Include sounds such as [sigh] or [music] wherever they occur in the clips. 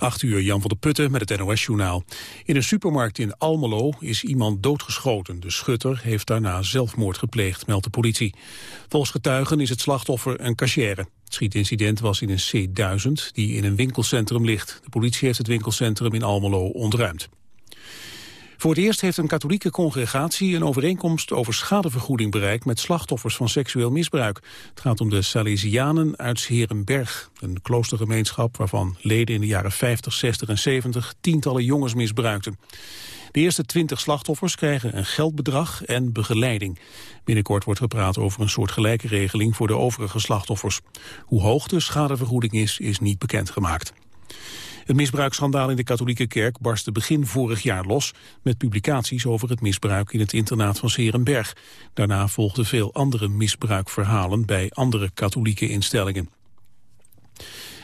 8 uur, Jan van der Putten met het NOS-journaal. In een supermarkt in Almelo is iemand doodgeschoten. De schutter heeft daarna zelfmoord gepleegd, meldt de politie. Volgens getuigen is het slachtoffer een cachère. Het schietincident was in een C1000 die in een winkelcentrum ligt. De politie heeft het winkelcentrum in Almelo ontruimd. Voor het eerst heeft een katholieke congregatie een overeenkomst over schadevergoeding bereikt met slachtoffers van seksueel misbruik. Het gaat om de Salesianen uit Herenberg, een kloostergemeenschap waarvan leden in de jaren 50, 60 en 70 tientallen jongens misbruikten. De eerste twintig slachtoffers krijgen een geldbedrag en begeleiding. Binnenkort wordt gepraat over een soort gelijke regeling voor de overige slachtoffers. Hoe hoog de schadevergoeding is, is niet bekendgemaakt. Het misbruiksschandaal in de katholieke kerk barstte begin vorig jaar los... met publicaties over het misbruik in het internaat van Serenberg. Daarna volgden veel andere misbruikverhalen bij andere katholieke instellingen.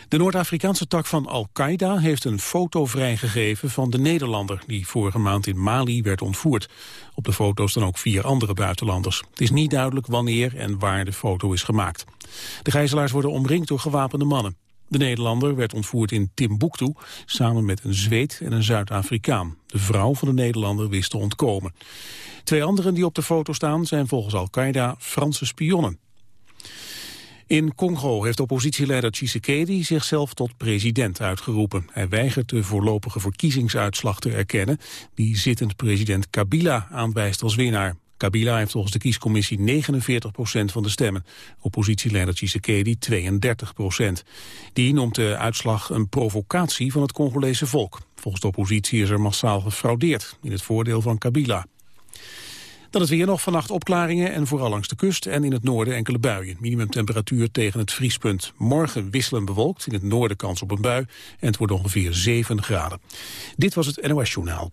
De Noord-Afrikaanse tak van Al-Qaeda heeft een foto vrijgegeven van de Nederlander die vorige maand in Mali werd ontvoerd. Op de foto staan ook vier andere buitenlanders. Het is niet duidelijk wanneer en waar de foto is gemaakt. De gijzelaars worden omringd door gewapende mannen. De Nederlander werd ontvoerd in Timbuktu samen met een Zweed en een Zuid-Afrikaan. De vrouw van de Nederlander wist te ontkomen. Twee anderen die op de foto staan zijn volgens Al-Qaeda Franse spionnen. In Congo heeft oppositieleider Tshisekedi zichzelf tot president uitgeroepen. Hij weigert de voorlopige verkiezingsuitslag te erkennen... die zittend president Kabila aanwijst als winnaar. Kabila heeft volgens de kiescommissie 49% van de stemmen. Oppositieleider Tshisekedi 32% Die noemt de uitslag een provocatie van het Congolese volk. Volgens de oppositie is er massaal gefraudeerd in het voordeel van Kabila. Dan het weer nog vannacht opklaringen en vooral langs de kust en in het noorden enkele buien. Minimumtemperatuur tegen het vriespunt. Morgen wisselen bewolkt, in het noorden kans op een bui en het wordt ongeveer 7 graden. Dit was het NOS Journaal.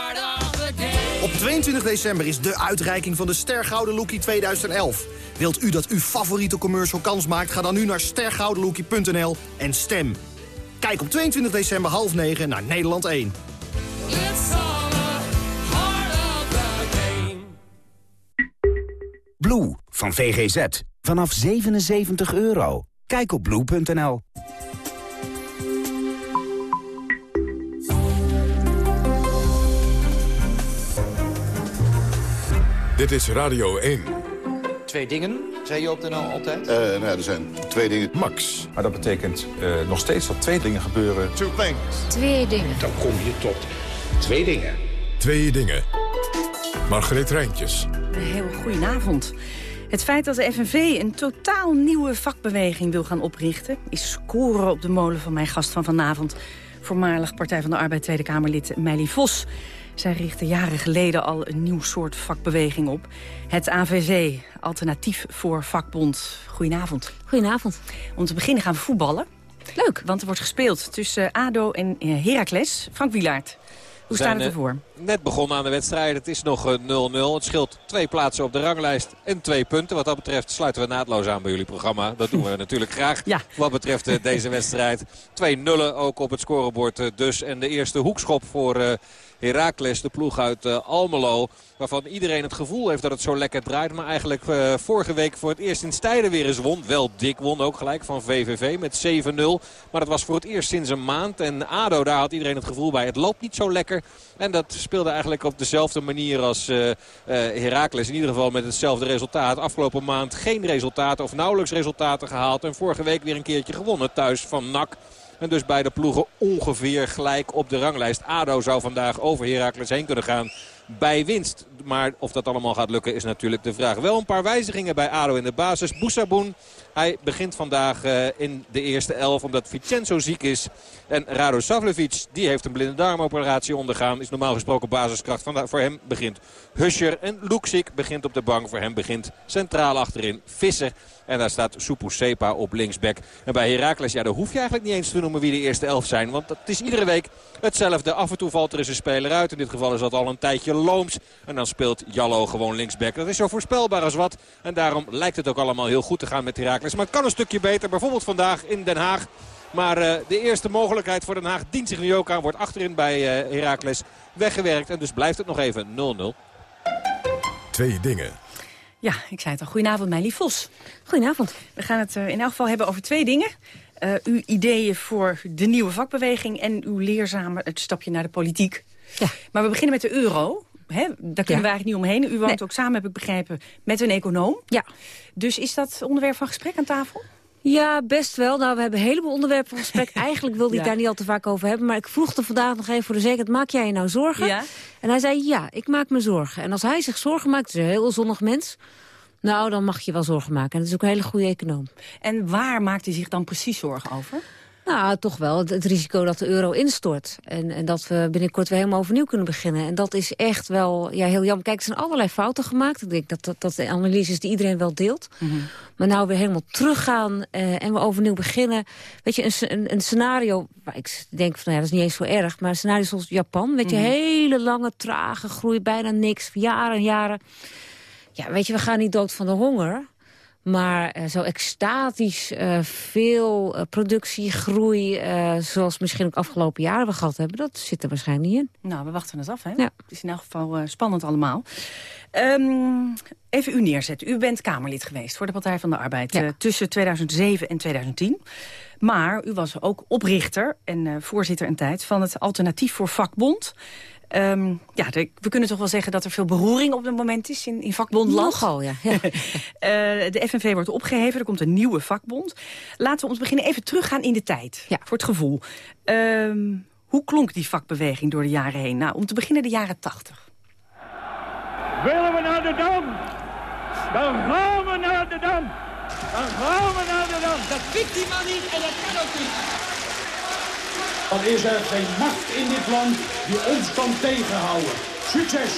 Op 22 december is de uitreiking van de Stergouden Lookie 2011. Wilt u dat uw favoriete commercial kans maakt? Ga dan nu naar stergoudenlookie.nl en stem. Kijk op 22 december half 9 naar Nederland 1. Blue van VGZ. Vanaf 77 euro. Kijk op blue.nl. Dit is Radio 1. Twee dingen, zei je op de NL altijd? Uh, nou ja, er zijn twee dingen. Max. Maar dat betekent uh, nog steeds dat twee dingen gebeuren. Two things. Twee dingen. Dan kom je tot twee dingen. Twee dingen. Margreet Rijntjes. Een hele goedenavond. Het feit dat de FNV een totaal nieuwe vakbeweging wil gaan oprichten... is scoren op de molen van mijn gast van vanavond. Voormalig Partij van de Arbeid Tweede Kamerlid Meili Vos. Zij richtte jaren geleden al een nieuw soort vakbeweging op. Het AVC, Alternatief voor Vakbond. Goedenavond. Goedenavond. Om te beginnen gaan we voetballen. Leuk. Want er wordt gespeeld tussen ADO en eh, Heracles. Frank Wielaert. Hoe staat het eh, ervoor? Net begonnen aan de wedstrijd. Het is nog 0-0. Eh, het scheelt twee plaatsen op de ranglijst en twee punten. Wat dat betreft sluiten we naadloos aan bij jullie programma. Dat doen we [laughs] natuurlijk graag. Ja. Wat betreft deze wedstrijd. Twee nullen ook op het scorebord dus. En de eerste hoekschop voor Heracles, de ploeg uit uh, Almelo. Waarvan iedereen het gevoel heeft dat het zo lekker draait. Maar eigenlijk uh, vorige week voor het eerst in stijden weer eens won. Wel dik won ook gelijk van VVV met 7-0. Maar dat was voor het eerst sinds een maand. En ADO, daar had iedereen het gevoel bij. Het loopt niet zo lekker. En dat speelde eigenlijk op dezelfde manier als uh, Heracles. In ieder geval met hetzelfde resultaat. Afgelopen maand geen resultaten of nauwelijks resultaten gehaald. En vorige week weer een keertje gewonnen thuis van NAC. En dus beide ploegen ongeveer gelijk op de ranglijst. ADO zou vandaag over Heracles heen kunnen gaan bij winst. Maar of dat allemaal gaat lukken is natuurlijk de vraag. Wel een paar wijzigingen bij ADO in de basis. Boussaboun Hij begint vandaag uh, in de eerste elf omdat Vincenzo ziek is. En Rado Savlevic, die heeft een blinde darmoperatie ondergaan. Is normaal gesproken basiskracht. Vandaar voor hem begint Huscher. En Luxic begint op de bank. Voor hem begint centraal achterin Visser. En daar staat Supu Sepa op linksback. En bij Heracles, ja, daar hoef je eigenlijk niet eens te noemen wie de eerste elf zijn. Want het is iedere week hetzelfde. Af en toe valt er eens een speler uit. In dit geval is dat al een tijdje Looms. En dan speelt Jallo gewoon linksback. Dat is zo voorspelbaar als wat. En daarom lijkt het ook allemaal heel goed te gaan met Heracles. Maar het kan een stukje beter. Bijvoorbeeld vandaag in Den Haag. Maar uh, de eerste mogelijkheid voor Den Haag dient zich nu ook aan. Wordt achterin bij uh, Heracles weggewerkt. En dus blijft het nog even 0-0. Twee dingen. Ja, ik zei het al. Goedenavond, Meili Vos. Goedenavond. We gaan het uh, in elk geval hebben over twee dingen. Uh, uw ideeën voor de nieuwe vakbeweging en uw leerzame het stapje naar de politiek. Ja. Maar we beginnen met de euro. Hè, daar kunnen ja. we eigenlijk niet omheen. U woont nee. ook samen, heb ik begrepen, met een econoom. Ja. Dus is dat onderwerp van gesprek aan tafel? Ja, best wel. Nou, we hebben een heleboel onderwerpen van gesprek. [laughs] Eigenlijk wilde ik ja. daar niet al te vaak over hebben. Maar ik vroeg er vandaag nog even voor de zekerheid, maak jij je nou zorgen? Ja. En hij zei, ja, ik maak me zorgen. En als hij zich zorgen maakt, is een heel zonnig mens... Nou, dan mag je wel zorgen maken. En dat is ook een hele goede econoom. En waar maakt hij zich dan precies zorgen over? Nou, toch wel het, het, risico dat de euro instort. En, en dat we binnenkort weer helemaal overnieuw kunnen beginnen. En dat is echt wel ja, heel jammer. Kijk, er zijn allerlei fouten gemaakt. Ik denk dat dat, dat de analyses die iedereen wel deelt. Mm -hmm. Maar nou weer helemaal teruggaan uh, en we overnieuw beginnen. Weet je, een, een, een scenario... Waar ik denk van, nou ja, dat is niet eens zo erg. Maar een scenario zoals Japan. Weet je, mm -hmm. hele lange, trage groei. Bijna niks. Jaren en jaren. Ja, weet je, we gaan niet dood van de honger. Maar uh, zo extatisch uh, veel uh, productie, groei... zoals misschien ook afgelopen jaren we gehad hebben... dat zit er waarschijnlijk niet in. Nou, we wachten het af, hè? Ja. Het is in elk geval spannend allemaal. Um, even u neerzetten. U bent Kamerlid geweest voor de Partij van de Arbeid... Ja. tussen 2007 en 2010. Maar u was ook oprichter en voorzitter een tijd... van het Alternatief voor Vakbond... Um, ja, de, we kunnen toch wel zeggen dat er veel beroering op het moment is in, in vakbondland. Nogal, ja. ja. uh, [laughs] de FNV wordt opgeheven, er komt een nieuwe vakbond. Laten we ons beginnen even teruggaan in de tijd, ja. voor het gevoel. Um, hoe klonk die vakbeweging door de jaren heen? Nou, om te beginnen de jaren tachtig. Willen we naar de Dam? Dan gaan we naar de Dam. Dan gaan we naar de Dam. Dat pikt die man niet en dat kan ook niet dan is er geen macht in dit land die ons kan tegenhouden. Succes!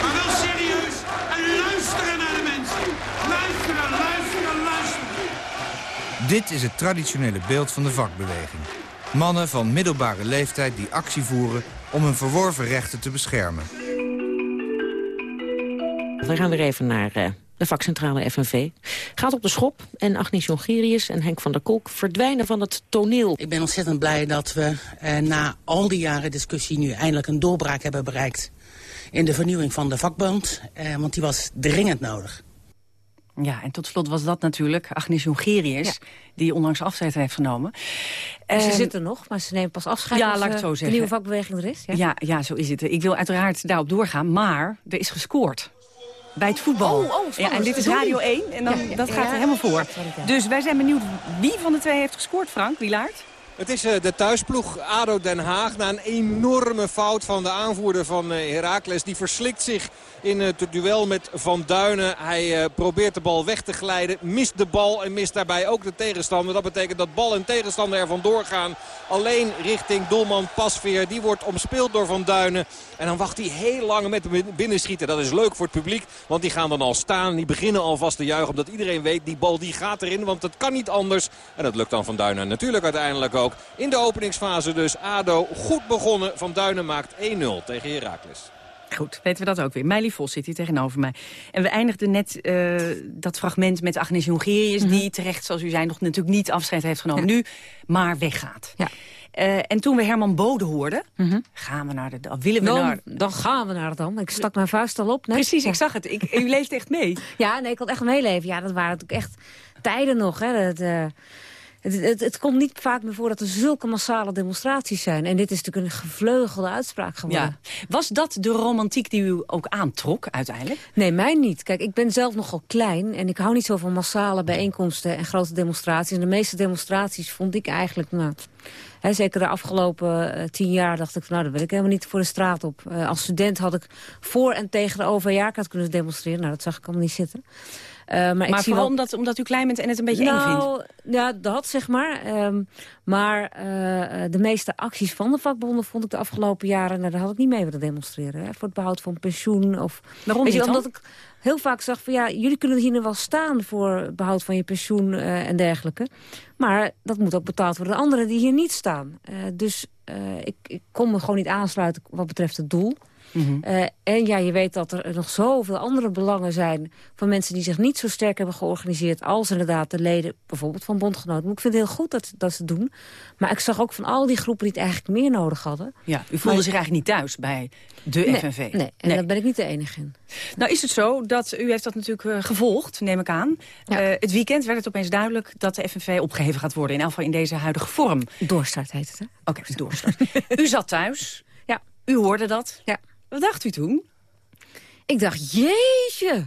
Maar wel serieus en luisteren naar de mensen. Luisteren, luisteren, luisteren. Dit is het traditionele beeld van de vakbeweging. Mannen van middelbare leeftijd die actie voeren om hun verworven rechten te beschermen. We gaan weer even naar uh, de vakcentrale FNV. Gaat op de schop en Agnes Jongerius en Henk van der Kolk verdwijnen van het toneel. Ik ben ontzettend blij dat we eh, na al die jaren discussie nu eindelijk een doorbraak hebben bereikt in de vernieuwing van de vakbond. Eh, want die was dringend nodig. Ja, en tot slot was dat natuurlijk Agnes Jongerius... Ja. die onlangs afscheid heeft genomen. Uh, ze zit er nog, maar ze neemt pas afscheid ja, als laat ik het zo de zeggen. nieuwe vakbeweging er is. Ja? ja? Ja, zo is het. Ik wil uiteraard daarop doorgaan, maar er is gescoord bij het voetbal. Oh, oh, ja, en dit is Radio 1 en dan, ja, dat gaat er helemaal voor. Dus wij zijn benieuwd wie van de twee heeft gescoord, Frank Wilaert? Het is uh, de thuisploeg ADO Den Haag. Na een enorme fout van de aanvoerder van uh, Heracles. Die verslikt zich in het duel met Van Duinen. Hij uh, probeert de bal weg te glijden. Mist de bal en mist daarbij ook de tegenstander. Dat betekent dat bal en tegenstander er vandoor gaan. Alleen richting doelman Pasveer. Die wordt omspeeld door Van Duinen. En dan wacht hij heel lang met de binnenschieten. Dat is leuk voor het publiek. Want die gaan dan al staan. Die beginnen alvast te juichen. Omdat iedereen weet, die bal die gaat erin. Want het kan niet anders. En dat lukt dan Van Duinen natuurlijk uiteindelijk ook. In de openingsfase dus ADO goed begonnen. Van Duinen maakt 1-0 tegen Heracles. Goed, weten we dat ook weer. Meili Vos zit hier tegenover mij. En we eindigden net uh, dat fragment met Agnes Jongerius... Mm -hmm. die terecht, zoals u zei, nog natuurlijk niet afscheid heeft genomen. Ja. Nu, maar weggaat. Ja. Uh, en toen we Herman Bode hoorden, mm -hmm. gaan we naar de Dam. Willen we dan, naar... dan gaan we naar de Dam. Ik stak mijn vuist al op. Net. Precies, ik zag het. Ik, u leeft echt mee. [laughs] Ja, nee, ik had echt meeleven. Ja, dat waren natuurlijk echt tijden nog. Hè. Dat, uh, het, het, het, komt niet vaak meer voor dat er zulke massale demonstraties zijn. En dit is natuurlijk een gevleugelde uitspraak geworden. Ja. Was dat de romantiek die u ook aantrok uiteindelijk? Nee, mij niet. Kijk, ik ben zelf nogal klein. En ik hou niet zo van massale bijeenkomsten en grote demonstraties. En de meeste demonstraties vond ik eigenlijk... Nou, He, zeker de afgelopen uh, tien jaar dacht ik, van, nou, daar wil ik helemaal niet voor de straat op. Uh, als student had ik voor en tegen de OV-jaarkaart kunnen demonstreren. Nou, dat zag ik allemaal niet zitten. Maar maar ik zie vooral wel... omdat, omdat u klein bent en het een beetje nou, eng vindt? Ja, dat zeg maar. Um, maar uh, de meeste acties van de vakbonden vond ik de afgelopen jaren... Nou, daar had ik niet mee willen demonstreren. Hè, voor het behoud van pensioen. Of, Waarom weet je, niet Omdat ik heel vaak zag van ja, jullie kunnen hier nu wel staan... voor behoud van je pensioen uh, en dergelijke. Maar dat moet ook betaald worden door anderen die hier niet staan. dus ik, ik kon me gewoon niet aansluiten wat betreft het doel... Mm -hmm. uh, en ja, je weet dat er nog zoveel andere belangen zijn... van mensen die zich niet zo sterk hebben georganiseerd... als inderdaad de leden bijvoorbeeld van bondgenoten. Maar ik vind het heel goed dat, dat ze het doen. Maar ik zag ook van al die groepen die het eigenlijk meer nodig hadden. Ja, u voelde maar, zich eigenlijk niet thuis bij de nee, FNV? Nee, en nee. daar ben ik niet de enige in. Nou is het zo dat u heeft dat natuurlijk uh, gevolgd, neem ik aan. Ja. Uh, het weekend werd het opeens duidelijk dat de FNV opgeheven gaat worden. In elk geval in deze huidige vorm. Doorstart heet het, hè? Oké, okay, doorstart. [laughs] u zat thuis. Ja. U hoorde dat. Ja. Wat dacht u toen? Ik dacht, jeetje.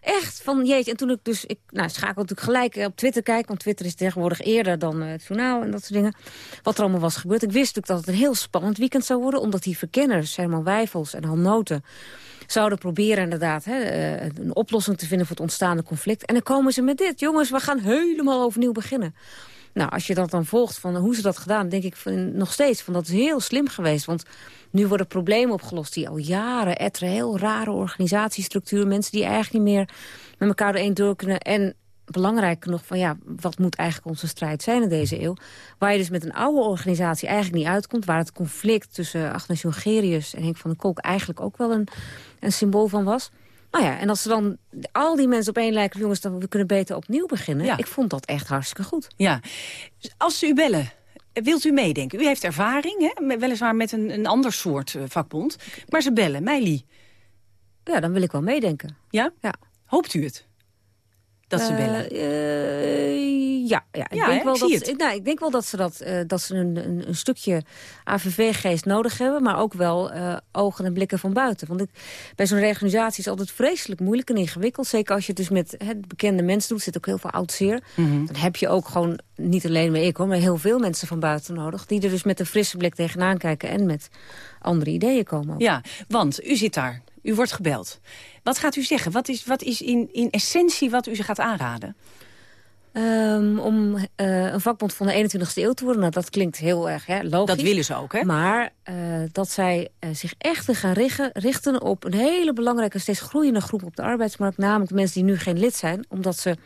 Echt, van jeetje. En toen ik dus, ik nou, schakel natuurlijk gelijk op Twitter kijken. Want Twitter is tegenwoordig eerder dan het journaal en dat soort dingen. Wat er allemaal was gebeurd. Ik wist natuurlijk dat het een heel spannend weekend zou worden. Omdat die verkenners, Herman Wijfels en Han Noten... zouden proberen inderdaad hè, uh, een oplossing te vinden voor het ontstaande conflict. En dan komen ze met dit. Jongens, we gaan helemaal overnieuw beginnen. Nou, als je dat dan volgt van hoe ze dat gedaan... denk ik van, nog steeds van dat is heel slim geweest. Want nu worden problemen opgelost die al jaren etteren. Heel rare organisatiestructuur. Mensen die eigenlijk niet meer met elkaar doorheen door kunnen. En belangrijker nog van ja, wat moet eigenlijk onze strijd zijn in deze eeuw? Waar je dus met een oude organisatie eigenlijk niet uitkomt. Waar het conflict tussen Agnes Jongerius en Henk van den Kolk eigenlijk ook wel een, een symbool van was. Nou ja, en als ze dan al die mensen op één lijken... jongens, dan we kunnen beter opnieuw beginnen. Ja. Ik vond dat echt hartstikke goed. Ja. Als ze u bellen, wilt u meedenken? U heeft ervaring, hè? weliswaar met een, een ander soort uh, vakbond. Maar ze bellen, Meili. Ja, dan wil ik wel meedenken. Ja? Ja. Hoopt u het? Dat ze bellen? Uh, uh, ja, ja, ik, ja, denk hè? wel ik dat, ik, nou, ik denk wel dat ze, dat, uh, dat ze een, een, een stukje AVV-geest nodig hebben... maar ook wel ogen en blikken van buiten. Want ik, bij zo'n organisatie is het altijd vreselijk moeilijk en ingewikkeld. Zeker als je het dus met het bekende mensen doet. Er zit ook heel veel oud zeer. Mm -hmm. Dan heb je ook gewoon, niet alleen maar ik hoor... maar heel veel mensen van buiten nodig... die er dus met een frisse blik tegenaan kijken... en met andere ideeën komen. Ook. Ja, want u zit daar. U wordt gebeld. Wat gaat u zeggen? Wat is, wat is in, in essentie wat u ze gaat aanraden? Um, om uh, een vakbond van de 21ste eeuw te worden, nou, dat klinkt heel erg hè, logisch. Dat willen ze ook, hè? Maar uh, dat zij uh, zich echt gaan richten, richten op een hele belangrijke, steeds groeiende groep op de arbeidsmarkt. Namelijk de mensen die nu geen lid zijn, omdat ze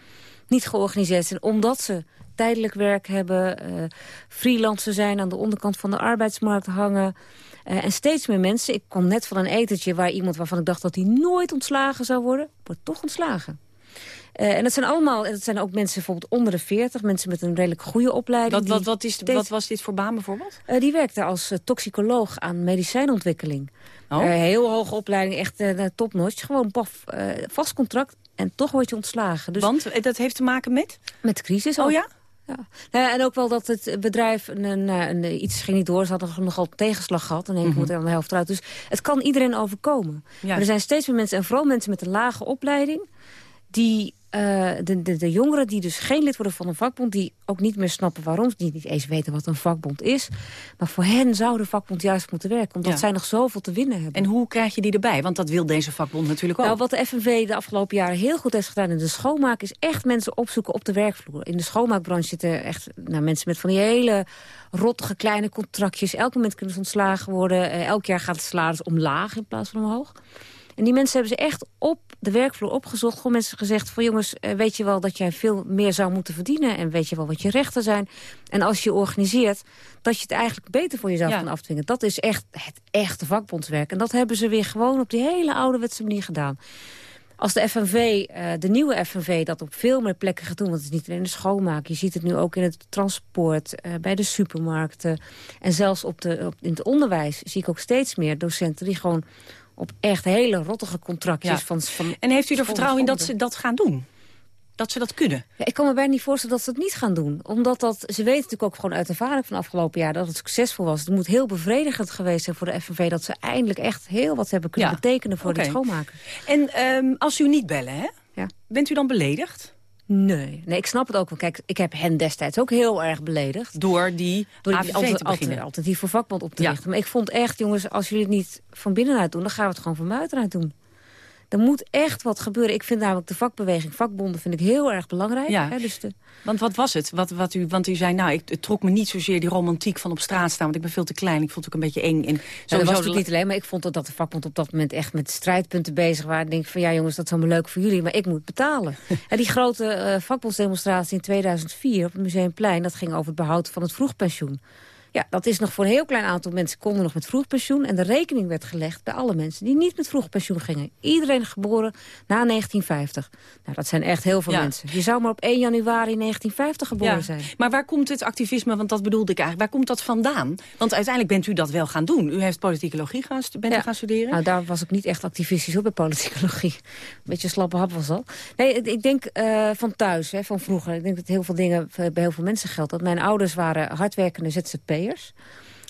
niet georganiseerd zijn. Omdat ze tijdelijk werk hebben, freelancer zijn, aan de onderkant van de arbeidsmarkt hangen. Uh, en steeds meer mensen, ik kwam net van een etentje... waar iemand waarvan ik dacht dat hij nooit ontslagen zou worden... wordt toch ontslagen. Uh, en dat zijn allemaal, dat zijn ook mensen bijvoorbeeld onder de 40... mensen met een redelijk goede opleiding. Wat, wat, wat, is, steeds, wat was dit voor baan bijvoorbeeld? Uh, die werkte als toxicoloog aan medicijnontwikkeling. Oh. heel hoge opleiding, echt topnotch. Gewoon paf, vast contract en toch word je ontslagen. Dus, Want dat heeft te maken met? Met de crisis Oh ja? Ja. Nou, en ook wel dat het bedrijf een, een, een, iets ging niet door. Ze hadden nogal tegenslag gehad. En één keer moet er de helft eruit. Dus het kan iedereen overkomen. Ja. Maar er zijn steeds meer mensen, en vooral mensen met een lage opleiding... die uh, de, de, de jongeren die dus geen lid worden van een vakbond... die ook niet meer snappen waarom, die niet eens weten wat een vakbond is. Maar voor hen zou de vakbond juist moeten werken... omdat Ja. zij nog zoveel te winnen hebben. En hoe krijg je die erbij? Want dat wil deze vakbond natuurlijk ook. Nou, wat de FNV de afgelopen jaren heel goed heeft gedaan in de schoonmaak... is echt mensen opzoeken op de werkvloer. In de schoonmaakbranche zitten echt nou, mensen met van die hele rottige kleine contractjes. Elk moment kunnen ze ontslagen worden. Eh, elk jaar gaat het salaris omlaag in plaats van omhoog. En die mensen hebben ze echt op de werkvloer opgezocht. Gewoon mensen gezegd van jongens, eh, weet je wel dat jij veel meer zou moeten verdienen. En weet je wel wat je rechten zijn. En als je organiseert, dat je het eigenlijk beter voor jezelf Ja. kan afdwingen. Dat is echt het echte vakbondswerk. En dat hebben ze weer gewoon op die hele ouderwetse manier gedaan. Als de FNV, eh, de nieuwe FNV, dat op veel meer plekken gaat doen... want het is niet alleen de schoonmaak, je ziet het nu ook in het transport... eh, bij de supermarkten en zelfs op de, op, in het onderwijs... zie ik ook steeds meer docenten die gewoon op echt hele rottige contractjes... Ja. Van, van En heeft u er vertrouwen in dat ze dat gaan doen? Dat ze dat kunnen? ja, ik kan me bijna niet voorstellen dat ze het niet gaan doen. Omdat dat, ze weten natuurlijk ook gewoon uit ervaring van afgelopen jaar... dat het succesvol was. Het moet heel bevredigend geweest zijn voor de FNV... dat ze eindelijk echt heel wat hebben kunnen Ja. betekenen voor de schoonmaken. En ehm, als u niet bellen, hè? Ja. bent u dan beledigd? Nee, nee, ik snap het ook. Kijk, ik heb hen destijds ook heel erg beledigd. Door die Door die AVV te beginnen? alternatief voor vakbond op te Ja. richten. Maar ik vond echt, jongens, als jullie het niet van binnenuit doen... dan gaan we het gewoon van buitenuit doen. Er moet echt wat gebeuren. Ik vind namelijk de vakbeweging, vakbonden vind ik heel erg belangrijk. Ja. Hè, dus de... Want wat was het? Wat, wat u, want u zei, nou, ik, het trok me niet zozeer die romantiek van op straat staan... want ik ben veel te klein, ik vond het ook een beetje eng. En Nou, dat was natuurlijk niet alleen, maar ik vond dat, dat de vakbond op dat moment echt met strijdpunten bezig waren. Ik denk van ja jongens, dat is allemaal leuk voor jullie, maar ik moet betalen. [laughs] en die grote eh, vakbondsdemonstratie in 2004 op het Museumplein, dat ging over het behoud van het vroegpensioen. Ja, dat is nog voor een heel klein aantal mensen konden nog met vroegpensioen. En de rekening werd gelegd bij alle mensen die niet met vroegpensioen gingen. Iedereen geboren na 1950. Nou, dat zijn echt heel veel Ja. mensen. Je zou maar op 1 januari 1950 geboren Ja. zijn. Maar waar komt het activisme, want dat bedoelde ik eigenlijk, waar komt dat vandaan? Want uiteindelijk bent u dat wel gaan doen. U heeft politicologie gaan, bent u gaan studeren. Nou, daar was ik niet echt activistisch op bij politicologie. [laughs] Een beetje slappe hap was dat. Nee, ik denk eh, van thuis, hè, van vroeger. Ik denk dat heel veel dingen bij heel veel mensen geldt. Dat mijn ouders waren hardwerkende ZZP'ers.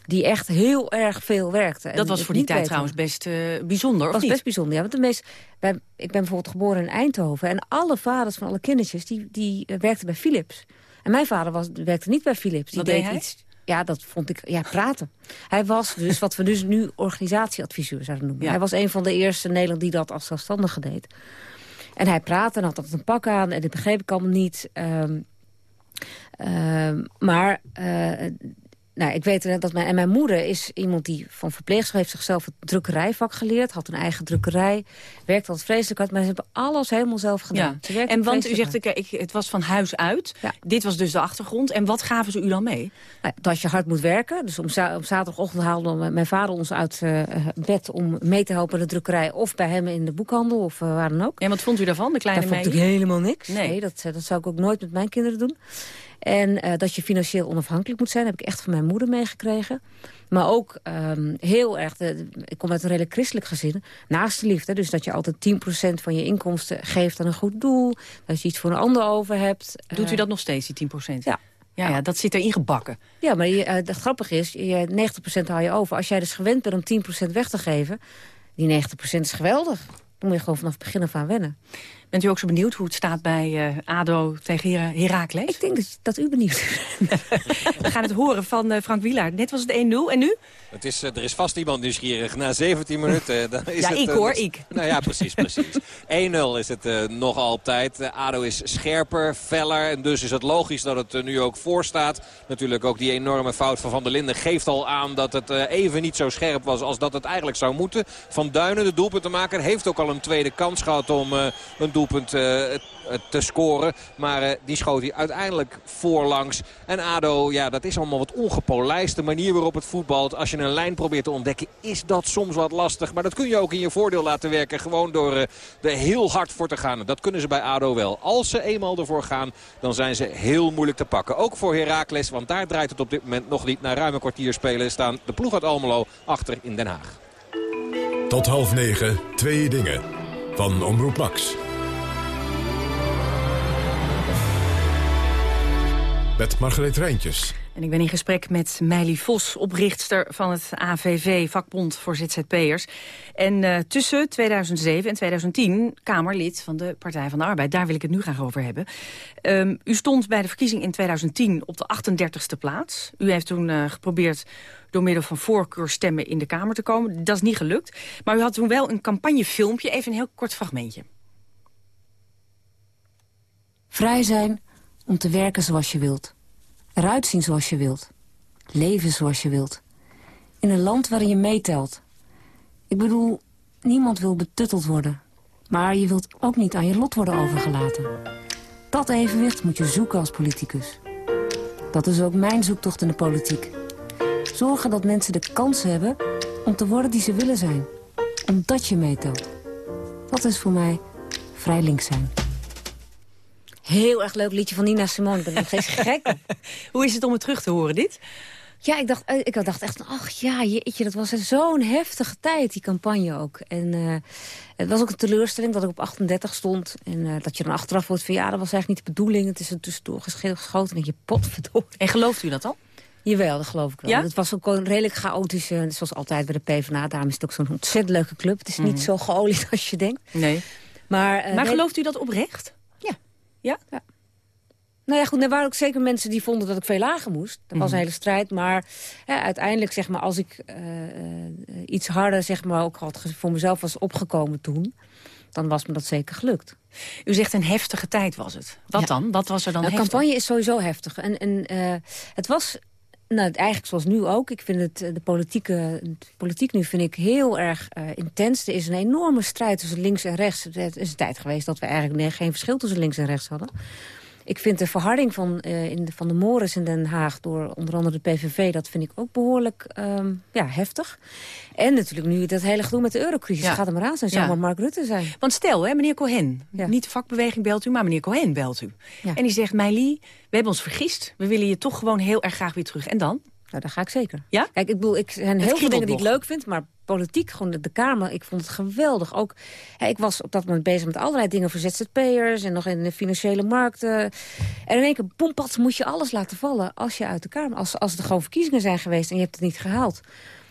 Die echt heel erg veel werkten. En dat was voor die tijd weten. trouwens best eh, bijzonder, of was niet? best bijzonder. Ja, want de meest, wij, ik ben bijvoorbeeld geboren in Eindhoven. En alle vaders van alle kindertjes, die, die eh, werkten bij Philips. En mijn vader was, werkte niet bij Philips. Die Wat deed hij? iets. Ja, dat vond ik, ja, praten. Hij was dus wat we dus nu organisatieadviseur zouden noemen. Ja. Hij was een van de eerste in Nederland die dat als zelfstandige deed. En hij praatte en had altijd een pak aan en dat begreep ik allemaal niet. Ehm, ehm, maar eh, nou, ik weet dat mijn, en mijn moeder is iemand die van verpleegster heeft zichzelf het drukkerijvak geleerd. Had een eigen drukkerij. Werkte altijd vreselijk hard. Maar ze hebben alles helemaal zelf gedaan. Ja. En want u zegt, ik, ik, het was van huis uit. Dit was dus de achtergrond. En wat gaven ze u dan mee? Nou, dat je hard moet werken. Dus om, op zaterdagochtend haalde mijn- vader ons uit eh, bed om mee te helpen in de drukkerij. Of bij hem in de boekhandel of eh, waar dan ook. En wat vond u daarvan, de kleine Dat vond ik helemaal niks. Nee. Nee, dat, eh, dat zou ik ook nooit met mijn kinderen doen. En eh, dat je financieel onafhankelijk moet zijn, heb ik echt van mijn moeder meegekregen. Maar ook ehm, heel erg, de, ik kom uit een redelijk christelijk gezin, naast de liefde. Dus dat je altijd 10% van je inkomsten geeft aan een goed doel. Dat je iets voor een ander over hebt. Doet u Eh, dat nog steeds, die 10 procent? Ja. Ja, ja, dat zit erin gebakken. Ja, maar je, eh, het grappige is, je, 90% haal je over. Als jij dus gewend bent om 10% weg te geven, die 90% is geweldig. Dan moet je gewoon vanaf het begin af aan wennen. Bent u ook zo benieuwd hoe het staat bij eh, ADO tegen Her Heracles? Ik denk dat, dat u benieuwd bent. [laughs] We gaan het horen van eh, Frank Wielaert. Net was het 1-0 en nu? Het is, eh, er is vast iemand nieuwsgierig. Na 17 minuten... Dan is Ja, het, ik hoor, nog- ik. Nou ja, precies, precies. [laughs] 1-0 is het nog altijd. ADO is scherper, feller. En dus is het logisch dat het er nu ook voor staat. Natuurlijk ook die enorme fout van Van der Linden geeft al aan... dat het even niet zo scherp was als dat het eigenlijk zou moeten. Van Duinen, de doelpuntenmaker, heeft ook al een tweede kans gehad... om eh, een doelpunt eh, te scoren. Maar eh, die schoot hij uiteindelijk voorlangs. En ADO, ja, dat is allemaal wat ongepolijst. De manier waarop het voetbalt. Als je een lijn probeert te ontdekken, is dat soms wat lastig. Maar dat kun je ook in je voordeel laten werken. Gewoon door eh, er heel hard voor te gaan. Dat kunnen ze bij ADO wel. Als ze eenmaal ervoor gaan, dan zijn ze heel moeilijk te pakken. Ook voor Heracles, want daar draait het op dit moment nog niet. Na ruim een kwartier spelen staan de ploeg uit Almelo achter in Den Haag. Tot half negen, twee dingen. Van Omroep Max. Met Margreet Rijntjes. En ik ben in gesprek met Meili Vos, oprichtster van het AVV, vakbond voor ZZP'ers. En eh, tussen 2007 en 2010 Kamerlid van de Partij van de Arbeid. Daar wil ik het nu graag over hebben. Ehm, u stond bij de verkiezing in 2010 op de 38e plaats. U heeft toen eh, geprobeerd door middel van voorkeurstemmen in de Kamer te komen. Dat is niet gelukt. Maar u had toen wel een campagnefilmpje. Even een heel kort fragmentje. Vrij zijn om te werken zoals je wilt. Eruit zien zoals je wilt. Leven zoals je wilt. In een land waarin je meetelt. Ik bedoel, niemand wil betutteld worden. Maar je wilt ook niet aan je lot worden overgelaten. Dat evenwicht moet je zoeken als politicus. Dat is ook mijn zoektocht in de politiek. Zorgen dat mensen de kans hebben om te worden die ze willen zijn. Omdat je meetelt. Dat is voor mij vrij links zijn. Heel erg leuk liedje van Nina Simone. Ik ben nog steeds gek. [laughs] Hoe is het om het terug te horen, dit? Ja, ik dacht, eh, ik dacht echt, ach ja, jeetje, dat was zo'n heftige tijd, die campagne ook. En eh, het was ook een teleurstelling dat ik op 38 stond. En eh, dat je dan achteraf wordt van, ja, dat was eigenlijk niet de bedoeling. Het is er tussendoor geschoten en je potverdorie. [laughs] En gelooft u dat al? Jawel, dat geloof ik wel. Ja? Het was ook een redelijk chaotisch, eh, zoals altijd bij de PvdA. Daarom is het ook zo'n ontzettend leuke club. Het is Mhm. niet zo geolied [laughs] als je denkt. Nee. Maar, Maar nee- gelooft u dat oprecht? Ja. Ja? Nou ja, goed, er waren ook zeker mensen die vonden dat ik veel lager moest. Dat was Mhm. een hele strijd, maar ja, uiteindelijk, zeg maar, als ik eh, eh, iets harder, zeg maar, ook had voor mezelf was opgekomen toen, dan was me dat zeker gelukt. U zegt een heftige tijd was het. Wat dan? Wat was er dan De heftig? campagne is sowieso heftig. En, en uh, het was nou, eigenlijk zoals nu ook. Ik vind het, de politieke, politiek nu vind ik heel erg uh, intens. Er is een enorme strijd tussen links en rechts. Het is een tijd geweest dat we eigenlijk geen verschil tussen links en rechts hadden. Ik vind de verharding van, uh, in de, van de mores in Den Haag... door onder andere de PVV, dat vind ik ook behoorlijk um, ja, heftig. En natuurlijk nu dat hele gedoe met de eurocrisis. Ja. Gaat er maar aan zijn, zou ja. maar Mark Rutte zijn. Want stel, hè, meneer Cohen, ja. niet de vakbeweging belt u... maar meneer Cohen belt u. En die zegt, Meili, we hebben ons vergist. We willen je toch gewoon heel erg graag weer terug. En dan? Nou, daar ga ik zeker. Ja? Kijk, ik bedoel, ik zijn heel veel dingen die ik leuk vind... maar politiek, gewoon de, Kamer, ik vond het geweldig. Ook, ik was op dat moment bezig met allerlei dingen voor ZZP'ers... en nog in de financiële markten. En in één keer, pompats, moet je alles laten vallen als je uit de Kamer... als, als er gewoon verkiezingen zijn geweest en je hebt het niet gehaald.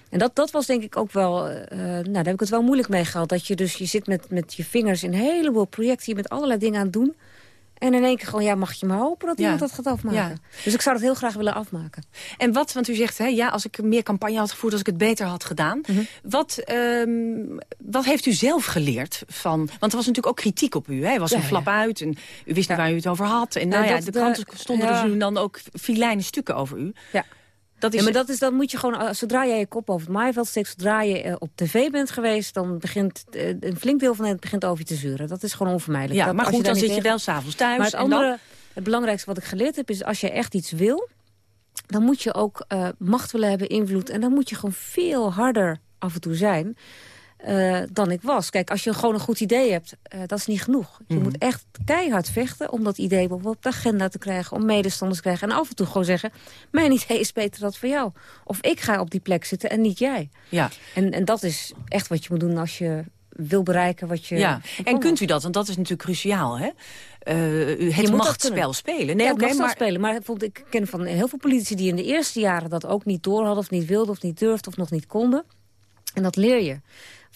En dat, dat was denk ik ook wel, uh, nou daar heb ik het wel moeilijk mee gehad. Dat je dus, je zit met, met je vingers in een heleboel projecten... je met allerlei dingen aan het doen... En in één keer gewoon, ja, mag je maar hopen dat iemand dat gaat afmaken. Ja. Dus ik zou dat heel graag willen afmaken. En wat, want u zegt, hè, ja, als ik meer campagne had gevoerd... als ik het beter had gedaan. Mhm. wat, um, wat heeft u zelf geleerd van... Want er was natuurlijk ook kritiek op u. Hè? Was een flap uit en u wist niet waar u het over had. En nou Nee, ja, de de- kranten stonden dus nu dan ook filijne stukken over u. Ja. Dat is, ja, maar dat, is, dat moet je gewoon, eh, zodra jij je kop over het maaiveld steekt... zodra je eh, op tv bent geweest... dan begint eh, een flink deel van het begint over je te zeuren. Dat is gewoon onvermijdelijk. ja, Dat- maar goed, dan zit je wel s'avonds thuis. Maar het en dan- het belangrijkste wat ik geleerd heb... is als je echt iets wil, dan moet je ook macht willen hebben, invloed. En dan moet je gewoon veel harder af en toe zijn... eh, dan ik was. Kijk, als je gewoon een goed idee hebt, eh, dat is niet genoeg. Je Mhm. moet echt keihard vechten om dat idee op de agenda te krijgen... om medestanders te krijgen. En af en toe gewoon zeggen, mijn idee is beter dan voor jou. Of ik ga op die plek zitten en niet jij. Ja. En, en dat is echt wat je moet doen als je wil bereiken wat je... Ja, en kunt u dat? Want dat is natuurlijk cruciaal, hè? Uh, het machtsspel kunnen. spelen. Nee, ja, het maar... spelen. Maar bijvoorbeeld, ik ken van heel veel politici die in de eerste jaren dat ook niet door hadden... of niet wilden, of niet durfden, of nog niet konden. En dat leer je.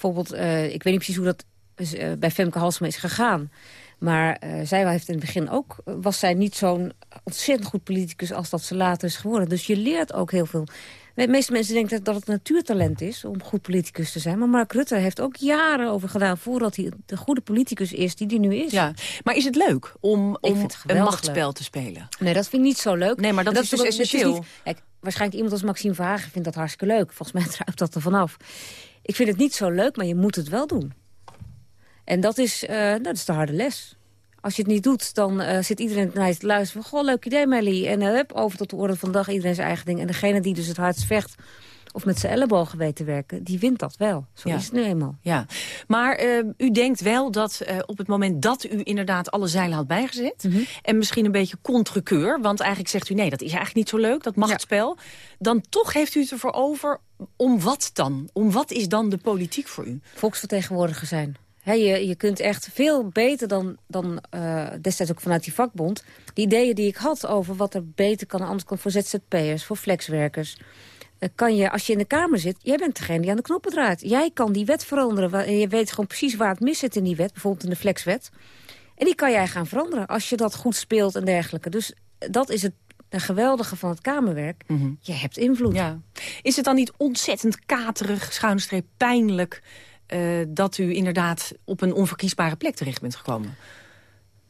Bijvoorbeeld, eh, ik weet niet precies hoe dat eh, bij Femke Halsema is gegaan. Maar eh, zij heeft in het begin ook, was zij niet zo'n ontzettend goed politicus als dat ze later is geworden. Dus je leert ook heel veel. De meeste mensen denken dat- het natuurtalent is om goed politicus te zijn. Maar Mark Rutte heeft ook jaren over gedaan voordat hij de goede politicus is die hij nu is. Ja, maar is het leuk om, om het een machtsspel leuk. te spelen? Nee, dat vind ik niet zo leuk. Nee, maar dat, is dus ook- essentieel. niet- kijk, waarschijnlijk iemand als Maxime Verhagen vindt dat hartstikke leuk. Volgens mij [laughs] druipt dat er vanaf. Ik vind het niet zo leuk, maar je moet het wel doen. En dat is, eh, dat is de harde les. Als je het niet doet, dan eh, zit iedereen naar je te luisteren. Van, goh, leuk idee, Melly. En hup, over tot de orde van de dag, iedereen zijn eigen ding. En degene die dus het hardst vecht of met zijn ellebogen weet te werken... die wint dat wel. Zo Ja. is het nu eenmaal. Ja, maar eh, u denkt wel dat op het moment dat u inderdaad alle zeilen had bijgezet... Mhm. en misschien een beetje contrekeur, want eigenlijk zegt u... nee, dat is eigenlijk niet zo leuk, dat machtsspel... dan toch heeft u het ervoor over om wat dan? Om wat is dan de politiek voor u? volksvertegenwoordiger zijn. Je, je kunt echt veel beter dan, dan eh, destijds ook vanuit die vakbond... die ideeën die ik had over wat er beter kan... en anders kan voor ZZP'ers, voor flexwerkers... eh, kan je, als je in de Kamer zit, jij bent degene die aan de knoppen draait. Jij kan die wet veranderen. En je weet gewoon precies waar het mis zit in die wet. Bijvoorbeeld in de flexwet. En die kan jij gaan veranderen als je dat goed speelt en dergelijke. Dus dat is het geweldige van het Kamerwerk. Je hebt invloed. Ja. Is het dan niet ontzettend katerig, schuine streep, pijnlijk... eh, dat u inderdaad op een onverkiesbare plek terecht bent gekomen?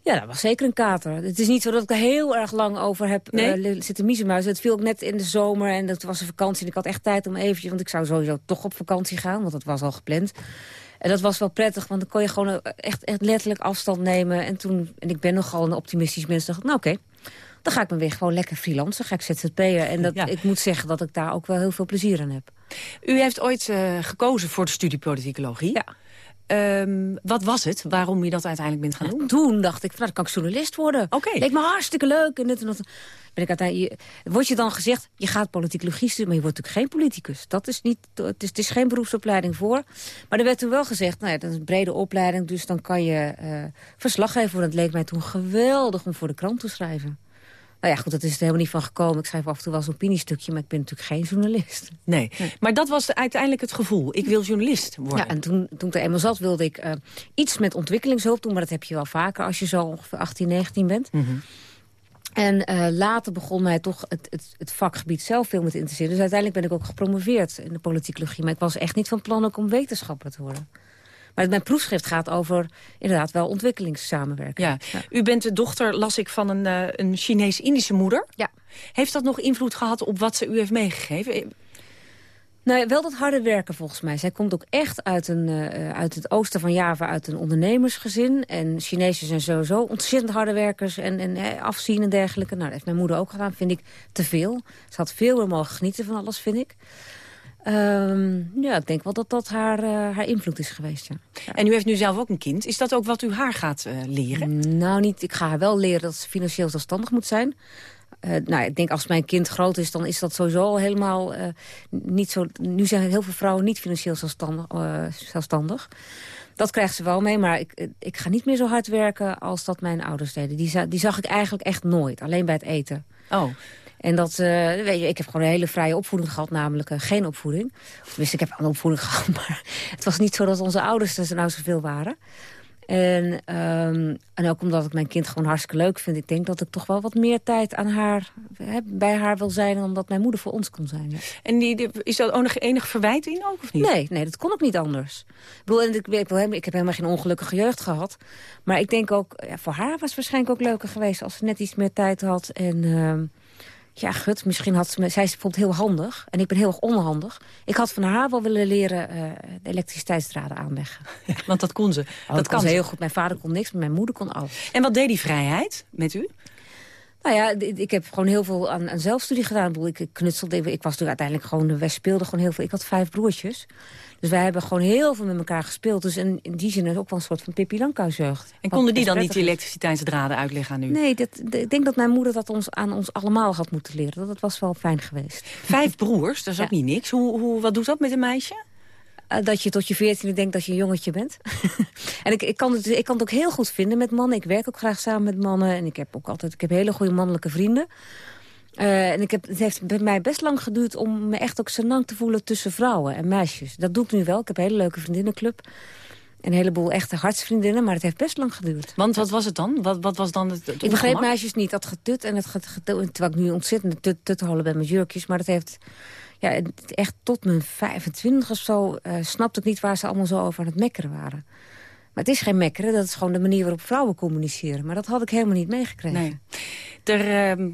Ja, dat was zeker een kater. Het is niet zo dat ik er heel erg lang over heb Nee? eh, zitten miezenmuizen. Het viel ook net in de zomer en dat was een vakantie. En ik had echt tijd om eventjes, want ik zou sowieso toch op vakantie gaan. Want dat was al gepland. En dat was wel prettig, want dan kon je gewoon eh, echt, echt letterlijk afstand nemen. En toen, en ik ben nogal een optimistisch mens, dacht ik, nou oké. dan ga ik me weer gewoon lekker freelancen. Ga ik ZZP'er. En dat, Ja. ik moet zeggen dat ik daar ook wel heel veel plezier aan heb. U heeft ooit eh, gekozen voor de studie politicologie. Ja. Ehm, wat was het? Waarom u dat uiteindelijk bent gaan doen? Toen dacht ik, van, nou, dan kan ik journalist worden. Oké. Leek me hartstikke leuk. En dit en dat. Ben ik uiteindelijk, je- wordt je dan gezegd, je gaat politicologie studeren... maar je wordt natuurlijk geen politicus. Dat is niet, het, is, het is geen beroepsopleiding voor. Maar er werd toen wel gezegd, nou ja, dat is een brede opleiding... dus dan kan je eh verslaggever worden. Het leek mij toen geweldig om voor de krant te schrijven. Nou ja, goed, dat is er helemaal niet van gekomen. Ik schrijf af en toe wel eens een opiniestukje... maar ik ben natuurlijk geen journalist. Nee. Maar dat was uiteindelijk het gevoel. Ik wil journalist worden. Ja, en toen, toen ik er eenmaal zat, wilde ik eh, iets met ontwikkelingshulp doen. Maar dat heb je wel vaker als je zo ongeveer 18, 19 bent. Mhm. En eh, later begon mij toch het, het, het vakgebied zelf veel meer te interesseren. Dus uiteindelijk ben ik ook gepromoveerd in de politicologie. Maar ik was echt niet van plan ook om wetenschapper te worden. Maar mijn proefschrift gaat over inderdaad wel ontwikkelingssamenwerking. Ja. U bent de dochter, las ik, van een, uh, een Chinees-Indische moeder. Ja. Heeft dat nog invloed gehad op wat ze u heeft meegegeven? Nou, wel dat harde werken volgens mij. Zij komt ook echt uit, een, uh, uit het oosten van Java, uit een ondernemersgezin. En Chinezen zijn sowieso ontzettend harde werkers en, en afzien en dergelijke. Nou, dat heeft mijn moeder ook gedaan, vind ik te veel. Ze had veel meer mogen genieten van alles, vind ik. Um, ja, ik denk wel dat dat haar, uh, haar invloed is geweest, ja. En u heeft nu zelf ook een kind. Is dat ook wat u haar gaat uh, leren? Nou, niet. Ik ga haar wel leren dat ze financieel zelfstandig moet zijn. Uh, nou, ik denk als mijn kind groot is, dan is dat sowieso al helemaal niet zo... Nu zijn heel veel vrouwen niet financieel zelfstandig. Zelfstandig. Dat krijgt ze wel mee, maar ik, ik ga niet meer zo hard werken als dat mijn ouders deden. Die, die zag ik eigenlijk echt nooit, alleen bij het eten. Oh. En dat, weet je, ik heb gewoon een hele vrije opvoeding gehad, namelijk geen opvoeding. Tenminste, ik heb een opvoeding [laughs] gehad, maar het was niet zo dat onze ouders er nou zoveel waren. En, um, en ook omdat ik mijn kind gewoon hartstikke leuk vind. Ik denk dat ik toch wel wat meer tijd aan haar, hè, bij haar wil zijn... dan dat mijn moeder voor ons kon zijn. Ja. En die, die, is dat ook nog enig verwijt in ook, of niet? Nee, nee dat kon ook niet anders. Ik, bedoel, ik, ik, ik heb helemaal geen ongelukkige jeugd gehad. Maar ik denk ook, ja, voor haar was het waarschijnlijk ook leuker geweest... als ze net iets meer tijd had. En... Um, ja, gut, misschien had ze me... Zij vond het heel handig en ik ben heel erg onhandig. Ik had van haar wel willen leren uh, de elektriciteitsdraden aanleggen. [laughs] Ja, want dat kon ze. Oh, dat kan ze heel goed. Mijn vader kon niks, maar mijn moeder kon alles. En wat deed die vrijheid met u? Nou ja, ik heb gewoon heel veel aan, aan zelfstudie gedaan. Ik knutselde, ik was natuurlijk uiteindelijk gewoon... Wij speelden gewoon heel veel. Ik had vijf broertjes. Dus wij hebben gewoon heel veel met elkaar gespeeld. Dus in, in die zin is ook wel een soort van Pippi Lankhuisjeugd. En konden die dan niet die elektriciteitsdraden uitleggen aan u? Nee, dat, ik denk dat mijn moeder dat ons, aan ons allemaal had moeten leren. Dat, dat was wel fijn geweest. Vijf broers, dat is ja. ook niet niks. Hoe, hoe, wat doet dat met een meisje? Dat je tot je veertiende denkt dat je een jongetje bent. [laughs] en ik, ik, kan het, ik kan het ook heel goed vinden met mannen. Ik werk ook graag samen met mannen. En ik heb ook altijd ik heb hele goede mannelijke vrienden. Uh, en ik heb, het heeft bij mij best lang geduurd om me echt ook senang te voelen tussen vrouwen en meisjes. Dat doe ik nu wel. Ik heb een hele leuke vriendinnenclub. Een heleboel echte hartsvriendinnen, maar het heeft best lang geduurd. Want wat was het dan? Wat, wat was dan het, het Ik begreep meisjes niet, dat getut en het getut, terwijl ik nu ontzettend tut, tut holen ben met jurkjes. Maar dat heeft, ja, echt tot mijn 25 of zo, uh, snapte ik niet waar ze allemaal zo over aan het mekkeren waren. Maar het is geen mekkeren, dat is gewoon de manier waarop vrouwen communiceren. Maar dat had ik helemaal niet meegekregen. Nee. Er, uh,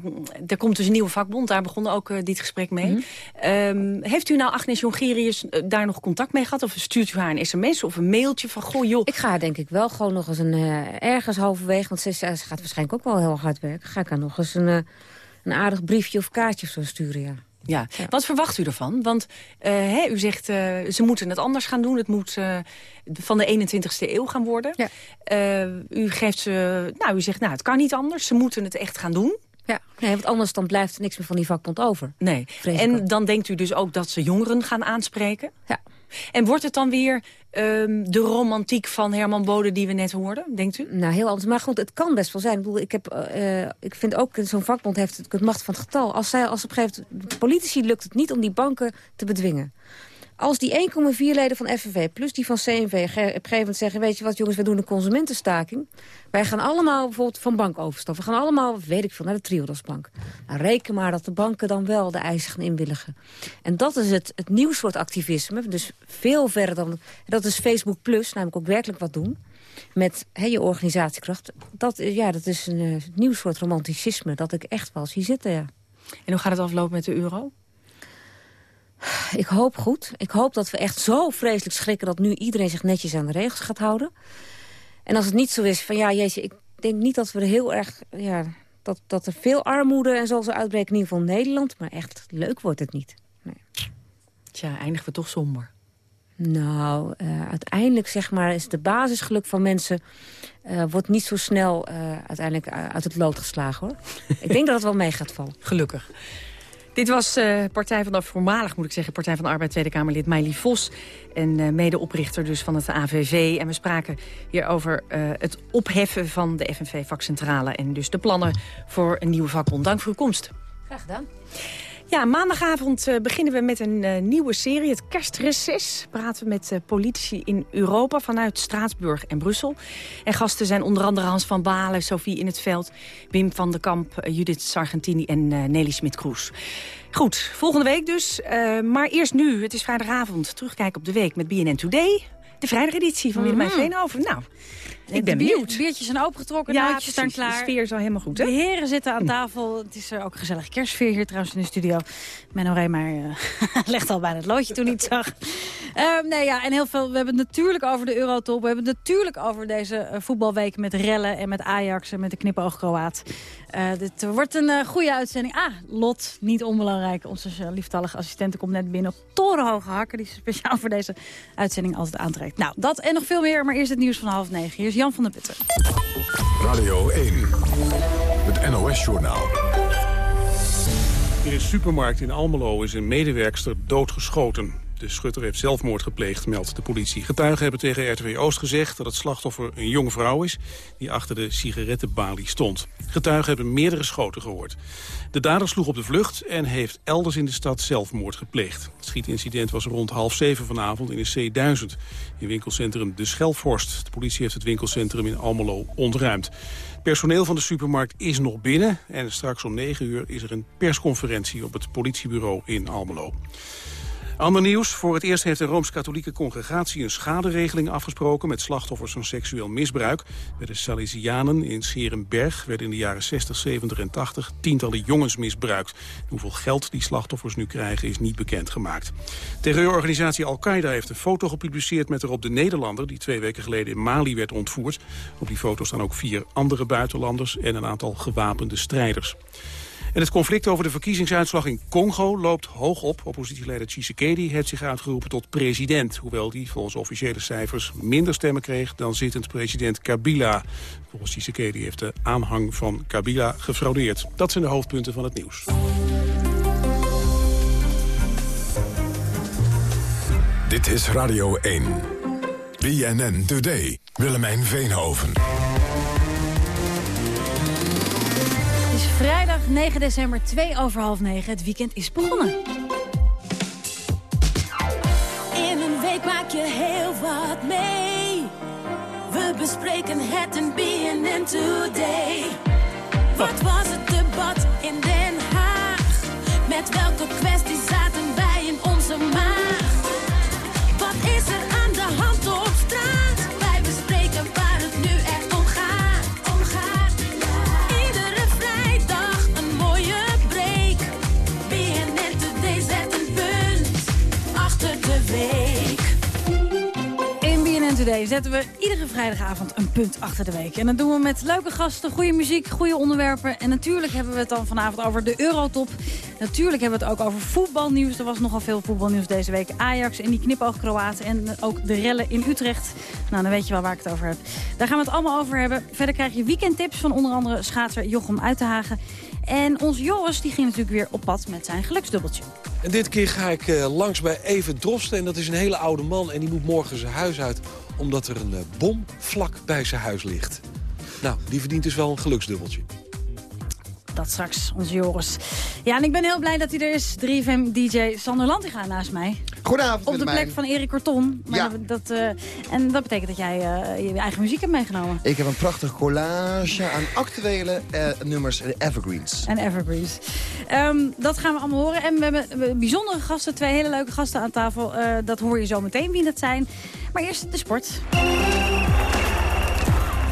er komt dus een nieuwe vakbond, daar begon ook uh, dit gesprek mee. Mm -hmm. um, heeft u nou Agnes Jongerius uh, daar nog contact mee gehad? Of stuurt u haar een sms of een mailtje van, goh joh... Ik ga denk ik wel gewoon nog eens een, uh, ergens halverwege... want ze, ze, gaat waarschijnlijk ook wel heel hard werken. Ga ik haar nog eens een, een aardig briefje of kaartje of zo sturen, ja. Ja. ja. Wat verwacht u ervan? Want uh, hè, u zegt, uh, ze moeten het anders gaan doen. Het moet uh, van de 21ste eeuw gaan worden. Ja. u geeft ze, nou, u zegt, nou, het kan niet anders. Ze moeten het echt gaan doen. Ja, nee, want anders dan blijft er niks meer van die vakbond over. Nee. En dan denkt u dus ook dat ze jongeren gaan aanspreken? Ja. En wordt het dan weer um, de romantiek van Herman Bode die we net hoorden, denkt u? Nou, heel anders. Maar goed, het kan best wel zijn. Ik, bedoel, ik, heb, uh, ik vind ook, zo'n vakbond heeft het, het macht van het getal. Als, zij, als op een gegeven moment, politici lukt het niet om die banken te bedwingen. Als die 1,4 leden van FNV plus die van CNV op een gegeven moment zeggen... weet je wat jongens, we doen een consumentenstaking. Wij gaan allemaal bijvoorbeeld van bank overstappen. We gaan allemaal, weet ik veel, naar de Triodosbank. Nou, reken maar dat de banken dan wel de eisen gaan inwilligen. En dat is het, het nieuw soort activisme. Dus veel verder dan... Dat is Facebook Plus, namelijk ook werkelijk wat doen. Met je organisatiekracht. Dat, ja, dat is een uh, nieuw soort romanticisme dat ik echt wel zie zitten. En hoe gaat het aflopen met de euro? Ik hoop goed. Ik hoop dat we echt zo vreselijk schrikken... dat nu iedereen zich netjes aan de regels gaat houden. En als het niet zo is van ja, jezus, ik denk niet dat we er heel erg... Ja, dat, dat er veel armoede en zo zal uitbreken, in ieder geval in Nederland. Maar echt leuk wordt het niet. Nee. Tja, eindigen we toch somber. Nou, uh, uiteindelijk zeg maar, is de basisgeluk van mensen... Uh, wordt niet zo snel uh, uiteindelijk uit het lood geslagen, hoor. [laughs] ik denk dat het wel mee gaat vallen. Gelukkig. Dit was uh, Partij van de voormalig, moet ik zeggen, Partij van de Arbeid Tweede Kamerlid Meili Vos. En uh, medeoprichter dus van het AVV. En we spraken hier over uh, het opheffen van de FNV-vakcentrale. En dus de plannen voor een nieuwe vakbond. Dank voor uw komst. Graag gedaan. Ja, maandagavond uh, beginnen we met een uh, nieuwe serie, het kerstreces. Praten we met uh, politici in Europa vanuit Straatsburg en Brussel. En gasten zijn onder andere Hans van Balen, Sophie in het Veld... Wim van der Kamp, Judith Sargentini en Nelly Smit-Kroes. Goed, volgende week dus. maar eerst nu, het is vrijdagavond, terugkijken op de week met BNN Today... De vrijdageditie van Willemijn Mhm. Veenhoven. Nou, ik ben bier- benieuwd. biertjes zijn opengetrokken, Ja, nootjes staan klaar. De sfeer is al helemaal goed, hè? De heren zitten aan tafel. Het is er ook een gezellige kerstsfeer hier trouwens in de studio. Menno Reemer uh, [laughs] legt al bijna het loodje toen hij het zag. Ehm, nee, ja, en heel veel. We hebben het natuurlijk over de Eurotop. We hebben het natuurlijk over deze eh, voetbalweek met rellen en met Ajax en met de knipoog Kroaat. Eh, dit wordt een eh, goede uitzending. Ah, Lot, niet onbelangrijk. Onze uh, lieftallige assistente komt net binnen op torenhoge hakken. Die ze speciaal voor deze uitzending altijd aantrekt. Nou, dat en nog veel meer. Maar eerst het nieuws van half negen. Hier Jan van der Putten. Radio 1, het NOS-journaal. In een supermarkt in Almelo is een medewerkster doodgeschoten. De schutter heeft zelfmoord gepleegd, meldt de politie. Getuigen hebben tegen RTW Oost gezegd dat het slachtoffer een jonge vrouw is... die achter de sigarettenbalie stond. Getuigen hebben meerdere schoten gehoord. De dader sloeg op de vlucht en heeft elders in de stad zelfmoord gepleegd. Het schietincident was rond half zeven vanavond in een C1000... in winkelcentrum De Schelvorst. De politie heeft het winkelcentrum in Almelo ontruimd. Personeel van de supermarkt is nog binnen... en straks om 9 uur is er een persconferentie op het politiebureau in Almelo. Ander nieuws. Voor het eerst heeft de Rooms-Katholieke Congregatie een schaderegeling afgesproken met slachtoffers van seksueel misbruik. Bij de Salesianen in Scherenberg werden in de jaren 60, 70 en 80 tientallen jongens misbruikt. Hoeveel geld die slachtoffers nu krijgen is niet bekendgemaakt. Terreurorganisatie Al-Qaeda heeft een foto gepubliceerd met erop de Nederlander die twee weken geleden in Mali werd ontvoerd. Op die foto staan ook vier andere buitenlanders en een aantal gewapende strijders. En het conflict over de verkiezingsuitslag in Congo loopt hoog op. Oppositieleider Tshisekedi heeft zich uitgeroepen tot president. Hoewel die volgens officiële cijfers minder stemmen kreeg dan zittend president Kabila. Volgens Tshisekedi heeft de aanhang van Kabila gefraudeerd. Dat zijn de hoofdpunten van het nieuws. Dit is Radio 1. BNN Today. Willemijn Veenhoven. Vrijdag 9 december, 2 over half 9. Het weekend is begonnen. In een week maak je heel wat mee. We bespreken het in BNN Today. Wat was het debat in Den Haag? Met welke kwesties Zetten we iedere vrijdagavond een punt achter de week. En dat doen we met leuke gasten, goede muziek, goede onderwerpen. En natuurlijk hebben we het dan vanavond over de Eurotop. Natuurlijk hebben we het ook over voetbalnieuws. Er was nogal veel voetbalnieuws deze week. Ajax en die knipoog Kroaten en ook de rellen in Utrecht. Nou, dan weet je wel waar ik het over heb. Daar gaan we het allemaal over hebben. Verder krijg je weekendtips van onder andere schaatser Jochem Uitenhagen. En ons Joris die ging natuurlijk weer op pad met zijn geluksdubbeltje. En dit keer ga ik eh, langs bij Even Drosten. En dat is een hele oude man en die moet morgen zijn huis uit... omdat er een eh, bom vlak bij zijn huis ligt. Nou, die verdient dus wel een geluksdubbeltje. Dat straks, onze Joris. Ja, en ik ben heel blij dat hij er is. 3FM-dj Sander Lantinga naast mij. Goedenavond, Op de plek van Erik Corton. Maar Ja. dat, eh, en dat betekent dat jij eh, je eigen muziek hebt meegenomen. Ik heb een prachtig collage aan actuele eh, nummers, evergreens. En evergreens. Ehm, dat gaan we allemaal horen. En we hebben bijzondere gasten, twee hele leuke gasten aan tafel. Dat hoor je zo meteen wie dat zijn. Maar eerst de sport.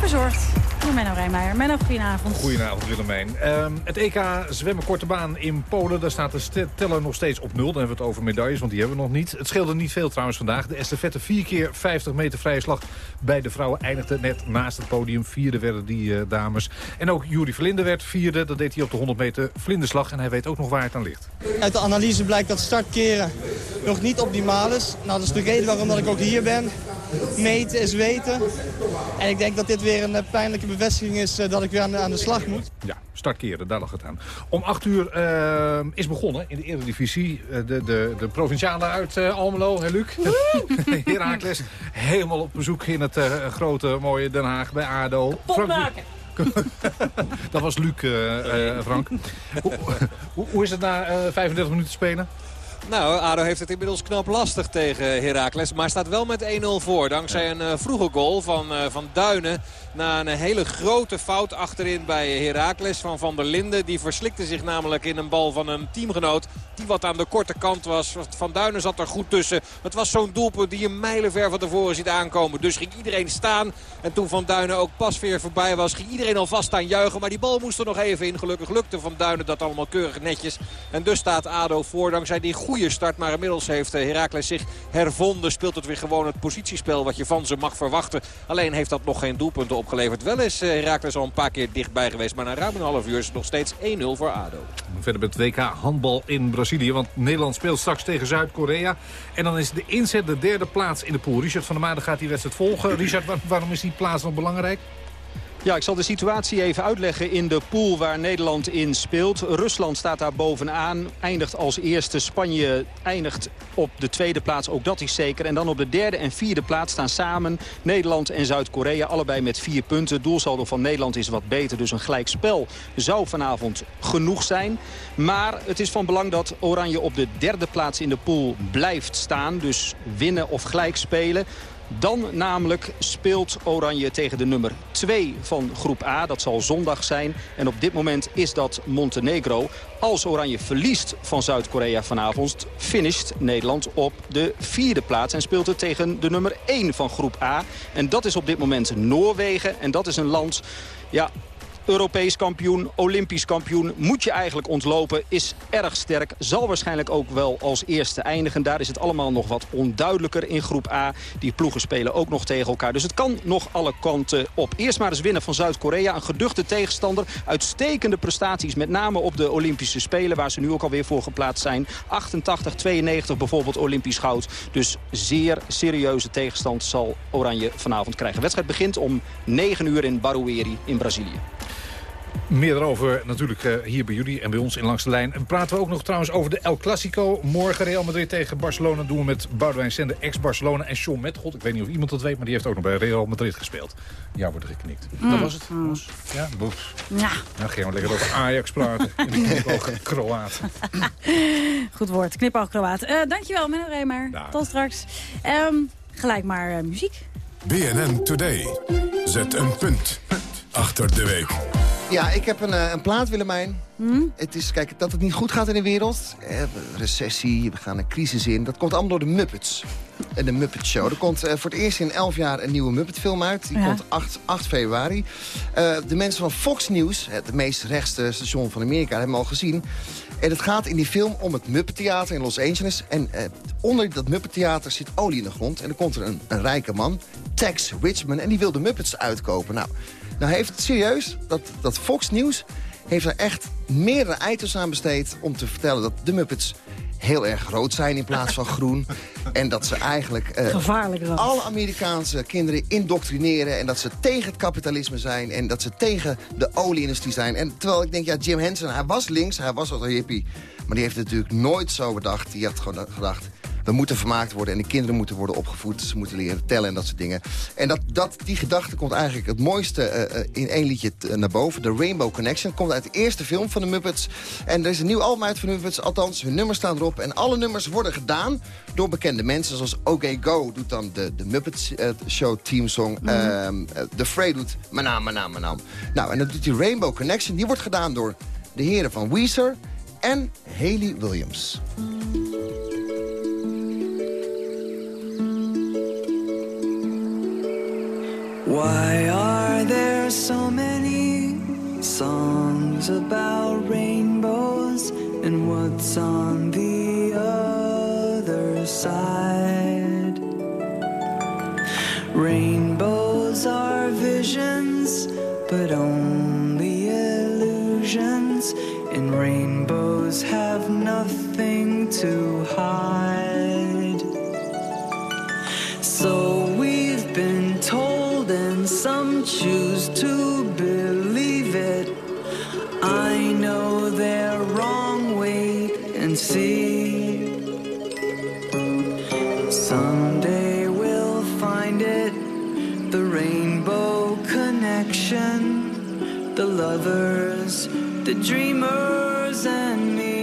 Verzorgd door Menno Rijmeijer. Menno, goedenavond. Goedenavond Willemijn. Ehm, het EK zwemmen korte baan in Polen. Daar staat de teller nog steeds op nul. Dan hebben we het over medailles, want die hebben we nog niet. Het scheelde niet veel trouwens vandaag. De estafette 4 keer 50 meter vrije slag bij de vrouwen eindigde net naast het podium. Vierde werden die eh, dames. En ook Juri Verlinde werd vierde. Dat deed hij op de 100 meter vlinderslag. En hij weet ook nog waar het aan ligt. Uit de analyse blijkt dat startkeren nog niet optimaal is. Nou, dat is de reden waarom dat ik ook hier ben. Meten is weten. En ik denk dat dit weer een eh, pijnlijke bevestiging is eh, dat ik weer aan de, aan de slag moet. Ja, startkeren, daar lag het aan. Om 8 uur eh, is begonnen in de Eredivisie. eh, de, de, de provinciale uit Almelo, hè Luc? [laughs] Herakles, helemaal op bezoek in het grote mooie Den Haag bij ADO. Frank- maken. [laughs] Dat was Luc, Frank. hoe, hoe, hoe is het na eh, 35 minuten spelen? Nou, ADO heeft het inmiddels knap lastig tegen Heracles. Maar staat wel met 1-0 voor. Dankzij een eh, vroege goal van, eh, van Duinen. Na een hele grote fout achterin bij Heracles van Van der Linden. Die verslikte zich namelijk in een bal van een teamgenoot. Die wat aan de korte kant was. Van Duinen zat er goed tussen. Het was zo'n doelpunt die je mijlenver van tevoren ziet aankomen. Dus ging iedereen staan. En toen Van Duinen ook pas weer voorbij was, ging iedereen al vast aan juichen. Maar die bal moest er nog even in. Gelukkig lukte Van Duinen dat allemaal keurig netjes. En dus staat ADO voor dankzij die goede start. Maar inmiddels heeft Heracles zich hervonden. Speelt het weer gewoon het positiespel wat je van ze mag verwachten. Alleen heeft dat nog geen doelpunten opgeleverd. Wel is Heracles al een paar keer dichtbij geweest. Maar na ruim een half uur is het nog steeds 1-0 voor ADO. Verder met WK handbal in Brazilië. Want Nederland speelt straks tegen Zuid-Korea. En dan is de inzet de derde plaats in de pool. Richard van der Maarden gaat die wedstrijd volgen. Richard, waarom is die plaats nog belangrijk? Ja, ik zal de situatie even uitleggen in de pool waar Nederland in speelt. Rusland staat daar bovenaan, eindigt als eerste. Spanje eindigt op de tweede plaats, ook dat is zeker. En dan op de derde en vierde plaats staan samen Nederland en Zuid-Korea. Allebei met vier punten. Doelsaldo van Nederland is wat beter, dus een gelijk spel zou vanavond genoeg zijn. Maar het is van belang dat Oranje op de derde plaats in de pool blijft staan. Dus winnen of gelijk spelen. Dan namelijk speelt Oranje tegen de nummer 2 van groep A. Dat zal zondag zijn. En op dit moment is dat Montenegro. Als Oranje verliest van Zuid-Korea vanavond... finisht Nederland op de vierde plaats. En speelt het tegen de nummer 1 van groep A. En dat is op dit moment Noorwegen. En dat is een land... Ja, Europees kampioen, Olympisch kampioen. Moet je eigenlijk ontlopen, is erg sterk. Zal waarschijnlijk ook wel als eerste eindigen. Daar is het allemaal nog wat onduidelijker in groep A. Die ploegen spelen ook nog tegen elkaar. Dus het kan nog alle kanten op. Eerst maar eens winnen van Zuid-Korea. Een geduchte tegenstander. Uitstekende prestaties, met name op de Olympische Spelen... waar ze nu ook alweer voor geplaatst zijn. 88, 92 bijvoorbeeld Olympisch goud. Dus zeer serieuze tegenstand zal Oranje vanavond krijgen. De wedstrijd begint om 9 uur in Barueri in Brazilië. Meer daarover natuurlijk uh, hier bij jullie en bij ons in Langs de Lijn. En praten we ook nog trouwens over de El Clasico. Morgen Real Madrid tegen Barcelona doen we met Boudewijn Sende, ex-Barcelona. En Sean Metgod, ik weet niet of iemand dat weet, maar die heeft ook nog bij Real Madrid gespeeld. Ja, wordt er geknikt. Mm. Dat was het. Mm. Was, ja, boef. Ja. Nou, gaan we lekker over Ajax praten. de knipoog Kroaat. [laughs] Goed woord, knipoog Kroaat. Uh, dankjewel, Menno Remer. Tot straks. Um, gelijk maar uh, muziek. BNN Today. Zet een punt achter de week. Ja, ik heb een, uh, een plaat, Willemijn. Hmm? Het is, kijk, dat het niet goed gaat in de wereld. Eh, recessie, we gaan een crisis in. Dat komt allemaal door de Muppets. En de Muppet Show. Er komt uh, voor het eerst in 11 jaar een nieuwe Muppet-film uit. Die Ja. komt 8, 8 februari. Uh, de mensen van Fox News, het meest rechtste station van Amerika, hebben al gezien. En het gaat in die film om het Muppet Theater in Los Angeles. En uh, onder dat Muppet Theater zit olie in de grond. En er komt er een, een rijke man, Tex Richman, en die wil de Muppets uitkopen. Nou, nou heeft serieus, dat, dat Fox News heeft er echt meerdere items aan besteed... om te vertellen dat de Muppets heel erg rood zijn in plaats van groen. En dat ze eigenlijk uh, Gevaarlijk rood. alle Amerikaanse kinderen indoctrineren... en dat ze tegen het kapitalisme zijn en dat ze tegen de olieindustrie zijn. En terwijl ik denk, ja, Jim Henson, hij was links, hij was al een hippie... maar die heeft het natuurlijk nooit zo bedacht. Die heeft gewoon gedacht, we moeten vermaakt worden en de kinderen moeten worden opgevoed. Ze moeten leren tellen en dat soort dingen. En dat, dat, die gedachte komt eigenlijk het mooiste uh, in één liedje naar boven. De Rainbow Connection komt uit de eerste film van de Muppets. En er is een nieuw album uit van de Muppets. Althans, hun nummers staan erop. En alle nummers worden gedaan door bekende mensen. Zoals OK Go doet dan de, de Muppets uh, Show teamsong. Mm -hmm. uh, The Fray doet Manam, Manam, Manam. Nou, en dan doet die Rainbow Connection. Die wordt gedaan door de heren van Weezer en Haley Williams. Why are there so many songs about rainbows and what's on the other side? Rainbows are visions, but only illusions, and rainbows have nothing to hide. So choose to believe it. I know they're wrong, wait and see. Someday we'll find it the rainbow connection, the lovers, the dreamers, and me.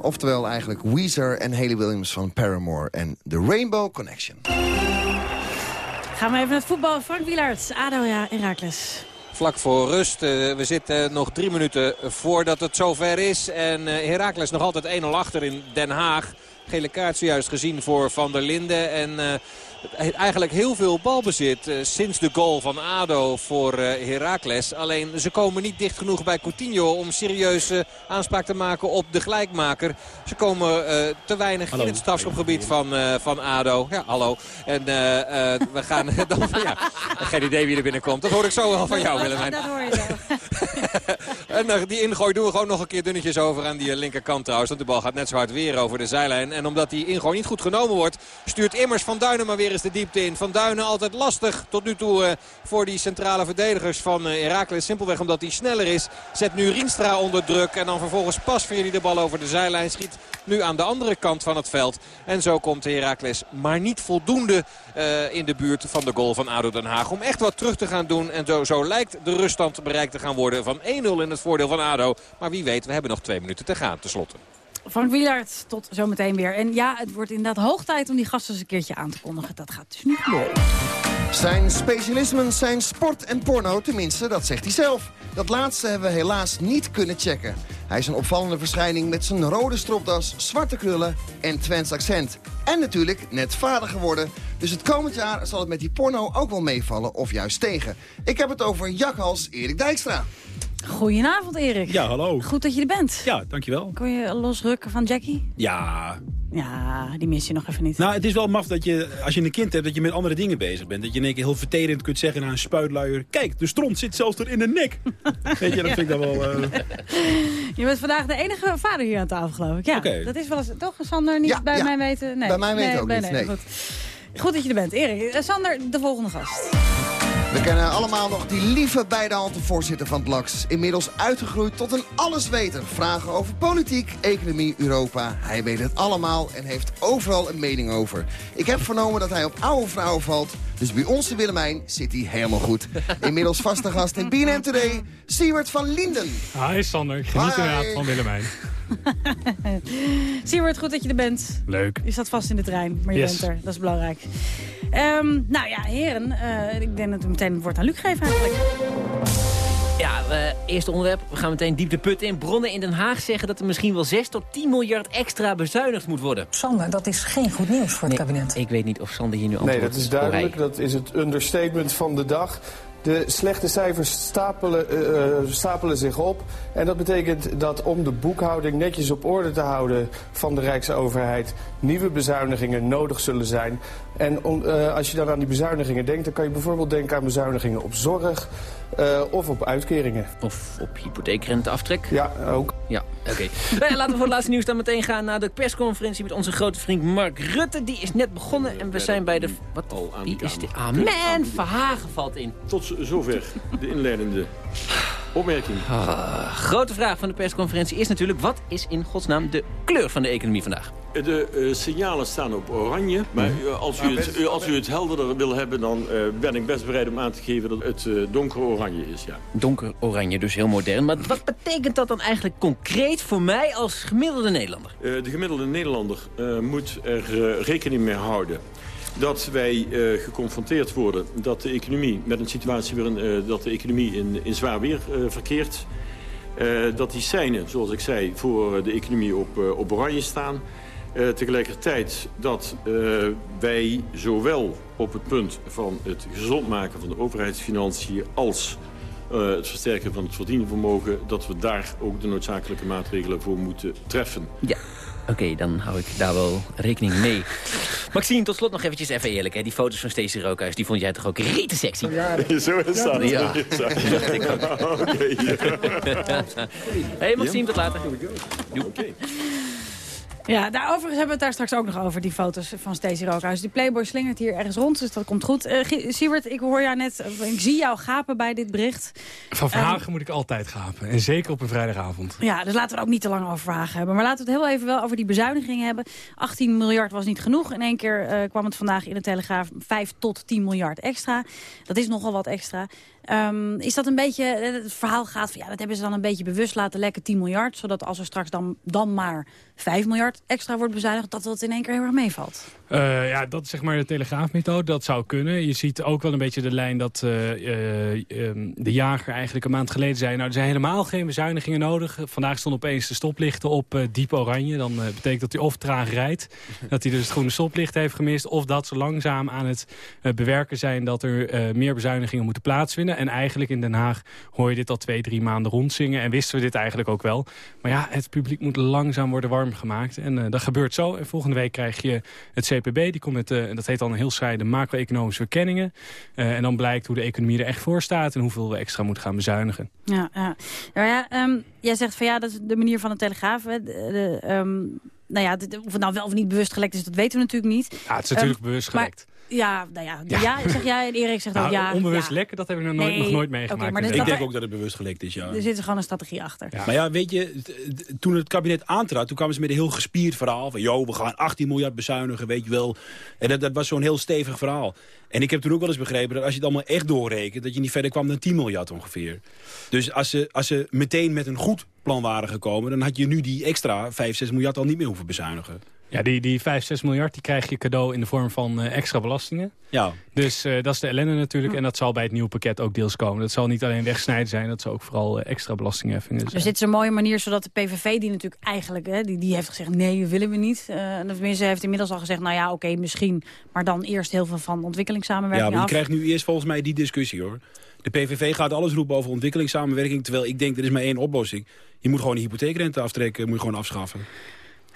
Oftewel eigenlijk Weezer en Haley Williams van Paramore en The Rainbow Connection. Gaan we even naar het voetbal. Frank Wielaert, ADO ja, Herakles. Vlak voor rust. Eh, we zitten nog drie minuten voordat het zover is. En eh, Heracles nog altijd 1-0 achter in Den Haag. Gele kaart zojuist gezien voor Van der Linden. En eh, eigenlijk heel veel balbezit eh, sinds de goal van ADO voor eh, Heracles. Alleen ze komen niet dicht genoeg bij Coutinho om serieus eh, aanspraak te maken op de gelijkmaker. Ze komen eh, te weinig in het strafschopgebied van, eh, van ADO. Ja, hallo. En eh, eh, we gaan [laughs] dan... Ja, geen idee wie er binnenkomt. Dat hoor ik zo wel van jou, Willemijn. Dat hoor je zo. [laughs] En die ingooi doen we gewoon nog een keer dunnetjes over aan die linkerkant trouwens. Want de bal gaat net zo hard weer over de zijlijn. En omdat die ingooi niet goed genomen wordt, stuurt Immers Van Duinen maar weer eens de diepte in. Van Duinen altijd lastig tot nu toe eh, voor die centrale verdedigers van eh, Heracles. Simpelweg omdat hij sneller is. Zet nu Rienstra onder druk. En dan vervolgens pas hij de bal over de zijlijn. Schiet nu aan de andere kant van het veld. En zo komt Heracles maar niet voldoende eh, in de buurt van de goal van ADO Den Haag. Om echt wat terug te gaan doen. En zo, zo lijkt de ruststand bereikt te gaan worden van 1-0 in het voordeel van ADO. Maar wie weet, we hebben nog twee minuten te gaan tenslotte. Frank Wielaert, tot zometeen weer. En ja, het wordt inderdaad hoog tijd om die gasten eens een keertje aan te kondigen. Dat gaat dus niet gebeuren. Zijn specialismen zijn sport en porno, tenminste, dat zegt hij zelf. Dat laatste hebben we helaas niet kunnen checken. Hij is een opvallende verschijning met zijn rode stropdas, zwarte krullen en Twents accent. En natuurlijk net vader geworden. Dus het komend jaar zal het met die porno ook wel meevallen of juist tegen. Ik heb het over jakhals Erik Dijkstra. Goedenavond, Erik. Ja, hallo. Goed dat je er bent. Ja, dankjewel. Kon je losrukken van Jackie? Ja, Ja, die mis je nog even niet. nou het is wel maf dat je, als je een kind hebt, dat je met andere dingen bezig bent. Dat je in één keer heel verterend kunt zeggen naar een spuitluier... Kijk, de stront zit zelfs er in de nek. [laughs] Weet je, dat vind ik dan wel... eh, Je bent vandaag de enige vader hier aan tafel, geloof ik. Ja, Oké. dat is wel eens... Toch, Sander, niet Ja, bij ja. mij weten? Nee. Bij mij weten ook bij- niet, nee. Goed. goed dat je er bent. Erik, eh, Sander, de volgende gast. We kennen allemaal nog die lieve beide voorzitter van het LAX. Inmiddels uitgegroeid tot een allesweter. Vragen over politiek, economie, Europa. Hij weet het allemaal en heeft overal een mening over. Ik heb vernomen dat hij op oude vrouwen valt. Dus bij onze Willemijn zit hij helemaal goed. [laughs] Inmiddels vaste gast in BNM Today, Siewert van Linden. Hi Sander, geniet Hi. inderdaad van Willemijn. [laughs] Siewert, goed dat je er bent. Leuk. Je zat vast in de trein, maar je Yes. bent er. Dat is belangrijk. Ehm, nou ja, heren, eh, ik denk dat we meteen het woord aan Luc geven eigenlijk. Ja, eh, eerste onderwerp. We gaan meteen diep de put in. Bronnen in Den Haag zeggen dat er misschien wel 6 tot 10 miljard extra bezuinigd moet worden. Sander, dat is geen goed nieuws voor het kabinet. Ik weet niet of Sander hier nu antwoord Nee, dat is duidelijk. Dat is het understatement van de dag. De slechte cijfers stapelen, eh, eh, stapelen zich op. En dat betekent dat om de boekhouding netjes op orde te houden van de Rijksoverheid... nieuwe bezuinigingen nodig zullen zijn. En om, eh, als je dan aan die bezuinigingen denkt... dan kan je bijvoorbeeld denken aan bezuinigingen op zorg eh, of op uitkeringen. Of op hypotheekrenteaftrek? Ja, ook. Ja, oké. Nou [laughs] ja, laten we voor het laatste nieuws dan meteen gaan naar de persconferentie met onze grote vriend Mark Rutte. Die is net begonnen en we zijn bij de... Wat? Wie is dit? Amen, Verhagen valt in. Tot zover de inleidende opmerking. Ah, grote vraag van de persconferentie is natuurlijk... wat is in godsnaam de kleur van de economie vandaag? De eh, signalen staan op oranje. Maar eh, als, u het, eh, als u het helderder wil hebben, dan eh, ben ik best bereid om aan te geven dat het eh, donker oranje is. Ja. Donker oranje, dus heel modern. Maar wat betekent dat dan eigenlijk concreet voor mij als gemiddelde Nederlander? Eh, de gemiddelde Nederlander eh, moet er rekening mee houden dat wij eh, geconfronteerd worden dat de economie met een situatie waarin eh, dat de economie in, in zwaar weer eh, verkeert. Dat die seinen, zoals ik zei, voor de economie op, op oranje staan. Tegelijkertijd dat wij zowel op het punt van het gezond maken van de overheidsfinanciën als het versterken van het verdienvermogen, dat we daar ook de noodzakelijke maatregelen voor moeten treffen. Ja. Oké, dan hou ik daar wel rekening mee. Maxime, tot slot nog eventjes even eerlijk. Hè? Die foto's van Stacey Rookhuis, die vond jij toch ook rete sexy? [laughs] Zo is dat. Ja. Zo is dat. [laughs] ook. [laughs] Oké. hey, Maxime, tot later. Oké. Ja, daarover hebben we het daar straks ook nog over, die foto's van Stacey Rookhuis. Die Playboy slingert hier ergens rond, dus dat komt goed. Uh, Siebert, ik hoor jou net, uh, ik zie jou gapen bij dit bericht. Van Verhagen moet ik altijd gapen. En zeker op een vrijdagavond. Ja, dus laten we er ook niet te lang over Verhagen hebben. Maar laten we het heel even wel over die bezuinigingen hebben. 18 miljard was niet genoeg. In één keer uh, kwam het vandaag in de Telegraaf 5 tot 10 miljard extra. Dat is nogal wat extra. Um, is dat een beetje, het verhaal gaat van ja, dat hebben ze dan een beetje bewust laten lekken 10 miljard. Zodat als er straks dan, dan maar 5 miljard extra wordt bezuinigd, dat dat in één keer heel erg meevalt. Uh, ja, dat is zeg maar de telegraafmethode. Dat zou kunnen. Je ziet ook wel een beetje de lijn dat uh, uh, de jager eigenlijk een maand geleden zei... nou, er zijn helemaal geen bezuinigingen nodig. Vandaag stond opeens de stoplichten op diep oranje. Dan betekent dat hij of traag rijdt, dat hij dus het groene stoplicht heeft gemist... of dat ze langzaam aan het bewerken zijn dat er meer bezuinigingen moeten plaatsvinden. En eigenlijk in Den Haag hoor je dit al twee, drie maanden rondzingen... en wisten we dit eigenlijk ook wel. Maar ja, het publiek moet langzaam worden warm gemaakt. En dat gebeurt zo. En volgende week krijg je het CPB. Die komt met, uh, dat heet dan een heel saai, de macro-economische verkenningen. Uh, en dan blijkt hoe de economie er echt voor staat... en hoeveel we extra moeten gaan bezuinigen. Ja, ja. Nou ja um, jij zegt van ja, dat is de manier van de Telegraaf. Hè. De, de, um, nou ja, of het nou wel of niet bewust gelekt is, dat weten we natuurlijk niet. Ja, het is natuurlijk um, bewust gelekt. Maar, ja, nou ja, ja. ja zeg jij en Erik zegt nou, ook ja. Onbewust ja. lekken, dat heb ik nog nooit, nee. nog nooit meegemaakt. Okay, ik denk ook dat het bewust gelekt is, ja. Er zit er gewoon een strategie achter. Ja. Maar ja, weet je, toen het kabinet aantrad, toen kwamen ze met een heel gespierd verhaal. Van, joh, we gaan 18 miljard bezuinigen, weet je wel. En dat, dat was zo'n heel stevig verhaal. En ik heb toen ook wel eens begrepen dat als je het allemaal echt doorrekent... dat je niet verder kwam dan 10 miljard ongeveer. Dus als ze, als ze meteen met een goed plan waren gekomen... dan had je nu die extra 5, 6 miljard al niet meer hoeven bezuinigen. Ja, die, die 5, 6 miljard die krijg je cadeau in de vorm van uh, extra belastingen. Ja. Dus uh, dat is de ellende natuurlijk. En dat zal bij het nieuwe pakket ook deels komen. Dat zal niet alleen wegsnijden zijn, dat zal ook vooral uh, extra belastingheffingen zijn. Dus dit is een mooie manier zodat de PVV, die natuurlijk eigenlijk, hè, die, die heeft gezegd nee, willen we niet. Uh, en de tenminste heeft inmiddels al gezegd, nou ja, oké, okay, misschien. Maar dan eerst heel veel van ontwikkelingssamenwerking Ja, maar je af. krijgt nu eerst volgens mij die discussie hoor. De PVV gaat alles roepen over ontwikkelingssamenwerking. Terwijl ik denk, er is maar één oplossing. Je moet gewoon de hypotheekrente aftrekken, moet je gewoon afschaffen.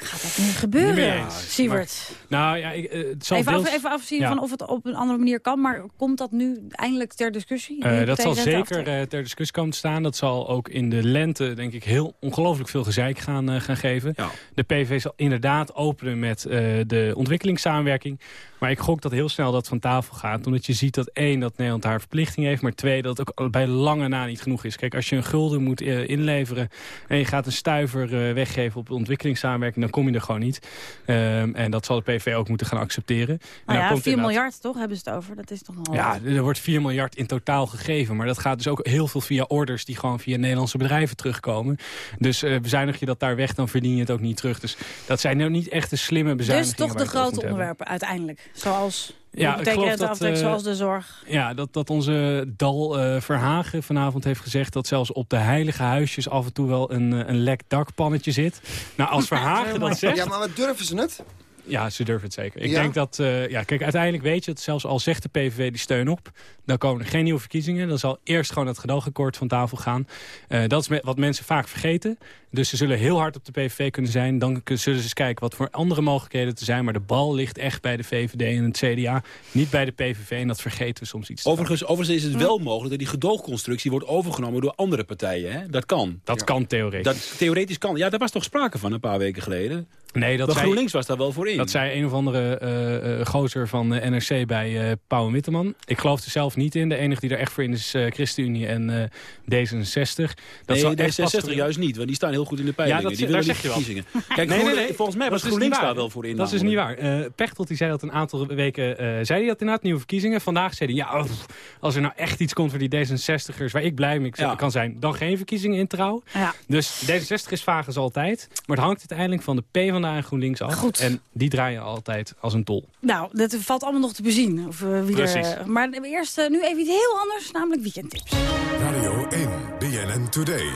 Gaat dat nu gebeuren, ja, Sievert? Nou ja, ik, uh, het zal even, deels, af, even afzien ja. van of het op een andere manier kan. Maar komt dat nu eindelijk ter discussie? Uh, dat zal zeker uh, ter discussie komen te staan. Dat zal ook in de lente, denk ik, heel ongelooflijk veel gezeik gaan, gaan geven. Ja. De PVV zal inderdaad openen met de ontwikkelingssamenwerking. Maar ik gok dat heel snel dat van tafel gaat. Omdat je ziet dat één, dat Nederland haar verplichting heeft. Maar twee, dat het ook bij lange na niet genoeg is. Kijk, als je een gulden moet uh, inleveren... en je gaat een stuiver uh, weggeven op ontwikkelingssamenwerking... dan kom je er gewoon niet. Um, en dat zal de PV ook moeten gaan accepteren. Maar ja, 4 miljard toch hebben ze het over? Dat is toch nog Ja, er wordt 4 miljard in totaal gegeven. Maar dat gaat dus ook heel veel via orders... die gewoon via Nederlandse bedrijven terugkomen. Dus uh, bezuinig je dat daar weg, dan verdien je het ook niet terug. Dus dat zijn nou niet echt de slimme bezuinigingen. Dus toch de grote onderwerpen uiteindelijk? Zoals ja, ik geloof dat, uh, zoals de zorg. Ja, dat, dat onze Dal uh, Verhagen vanavond heeft gezegd... dat zelfs op de heilige huisjes af en toe wel een, een lek dakpannetje zit. Nou, als [laughs] Verhagen dat zegt... Ja, maar wat durven ze het? Ja, ze durven het zeker. Ik ja? denk dat, uh, ja, kijk, uiteindelijk weet je dat zelfs al zegt de PVV die steun op... Dan komen er geen nieuwe verkiezingen. Dan zal eerst gewoon het gedoogakkoord van tafel gaan. Eh, dat is me- wat mensen vaak vergeten. Dus ze zullen heel hard op de PVV kunnen zijn. Dan zullen ze eens kijken wat voor andere mogelijkheden er zijn. Maar de bal ligt echt bij de VVD en het CDA. Niet bij de PVV. En dat vergeten we soms iets te Overigens, overigens is het wel mogelijk dat die gedoogconstructie wordt overgenomen door andere partijen. Hè? Dat kan. Dat kan theoretisch. Dat theoretisch kan. Ja, daar was toch sprake van een paar weken geleden? Nee, dat Maar zei- GroenLinks was daar wel voor in. Dat zei een of andere eh eh, gozer van de NRC bij eh Pauw en Witteman. Ik geloof er zelf niet in. De enige die er echt voor in is eh, ChristenUnie en eh, D66. Dat nee, zal de echt 66 pas- juist niet, want die staan heel goed in de peilingen. Ja, dat, die daar willen zeg je wel. verkiezingen. Kijk, nee, nee, nee. volgens mij was GroenLinks daar wel voor in. Dat is niet waar. Eh Pechtold die zei dat een aantal weken, eh, zei hij dat inderdaad, nieuwe verkiezingen. Vandaag zei hij, ja, oh, pff, als er nou echt iets komt voor die D66'ers... waar ik blij mee kan zijn, dan geen verkiezingen in trouw. Ja. Dus D66 is vaag als altijd. Maar het hangt uiteindelijk van de PvdA en GroenLinks af. Goed. En die draaien altijd als een tol. Nou, dat valt allemaal nog te bezien. Of, wie Precies. Er, maar eerst eh, nu even iets heel anders, namelijk weekendtips. Radio 1, BNN Today. I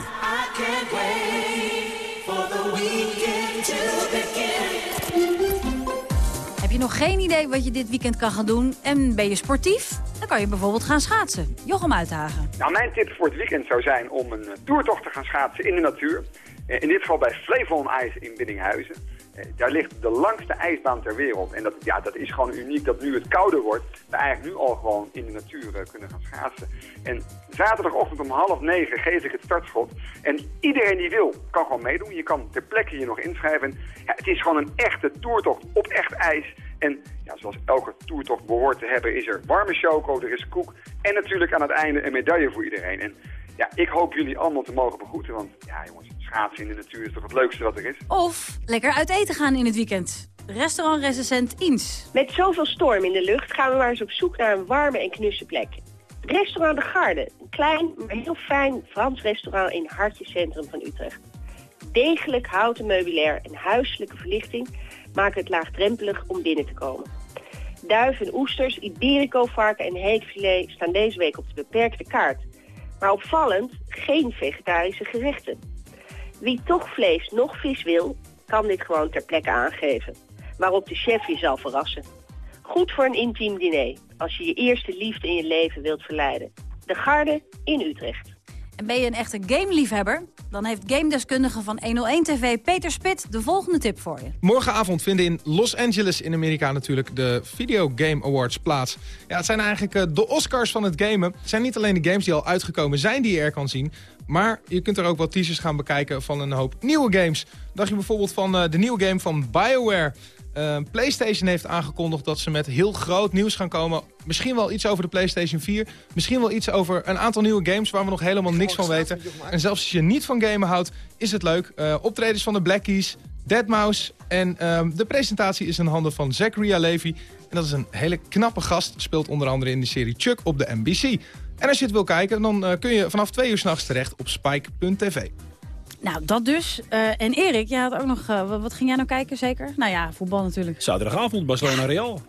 can't wait for the weekend to begin. Heb je nog geen idee wat je dit weekend kan gaan doen en ben je sportief? Dan kan je bijvoorbeeld gaan schaatsen. Jochem Uithagen. Nou, mijn tip voor het weekend zou zijn om een eh, toertocht te gaan schaatsen in de natuur. Eh, In dit geval bij Flevon IJs in Biddinghuizen. Eh, Daar ligt de langste ijsbaan ter wereld. En dat, ja, dat is gewoon uniek dat nu het kouder wordt. We eigenlijk nu al gewoon in de natuur eh, kunnen gaan schaatsen. En zaterdagochtend om half negen geef ik het startschot. En iedereen die wil kan gewoon meedoen. Je kan ter plekke je nog inschrijven. En, ja, het is gewoon een echte toertocht op echt ijs. En ja, zoals elke toertocht behoort te hebben is er warme choco, er is koek. En natuurlijk aan het einde een medaille voor iedereen. En ja, ik hoop jullie allemaal te mogen begroeten. Want ja jongens, schaatsen in de natuur is toch het leukste wat er is. Of lekker uit eten gaan in het weekend. Restaurant-recensent Iens. Met zoveel storm in de lucht gaan we maar eens op zoek naar een warme en knusse plek. Restaurant De Garde, een klein, maar heel fijn Frans restaurant in hartjecentrum van Utrecht. Degelijk houten meubilair en huiselijke verlichting maken het laagdrempelig om binnen te komen. Duif en oesters, iberico, varken en heetfilet staan deze week op de beperkte kaart. Maar opvallend, geen vegetarische gerechten. Wie toch vlees nog vis wil, kan dit gewoon ter plekke aangeven. Waarop de chef je zal verrassen. Goed voor een intiem diner, als je je eerste liefde in je leven wilt verleiden. De Garde in Utrecht. En ben je een echte gameliefhebber? Dan heeft gamedeskundige van 101 TV Peter Spit de volgende tip voor je. Morgenavond vinden in Los Angeles in Amerika natuurlijk de Video Game Awards plaats. Ja, het zijn eigenlijk eh, de Oscars van het gamen. Het zijn niet alleen de games die al uitgekomen zijn die je er kan zien... maar je kunt er ook wat teasers gaan bekijken van een hoop nieuwe games. Dacht je bijvoorbeeld van eh, de nieuwe game van BioWare... Eh, PlayStation heeft aangekondigd dat ze met heel groot nieuws gaan komen. Misschien wel iets over de PlayStation 4. Misschien wel iets over een aantal nieuwe games waar we nog helemaal niks van weten. En zelfs als je niet van gamen houdt, is het leuk. Eh, optredens van de Black Keys, Deadmau5. En ehm, de presentatie is in handen van Zachariah Levy. En dat is een hele knappe gast. Speelt onder andere in de serie Chuck op de NBC. En als je het wil kijken, dan eh, kun je vanaf twee uur s'nachts terecht op spike.tv. Nou, dat dus. Eh, en Erik, jij had ook nog... eh, wat- ging jij nou kijken, zeker? Nou ja, voetbal natuurlijk. Zaterdagavond, Barcelona Real.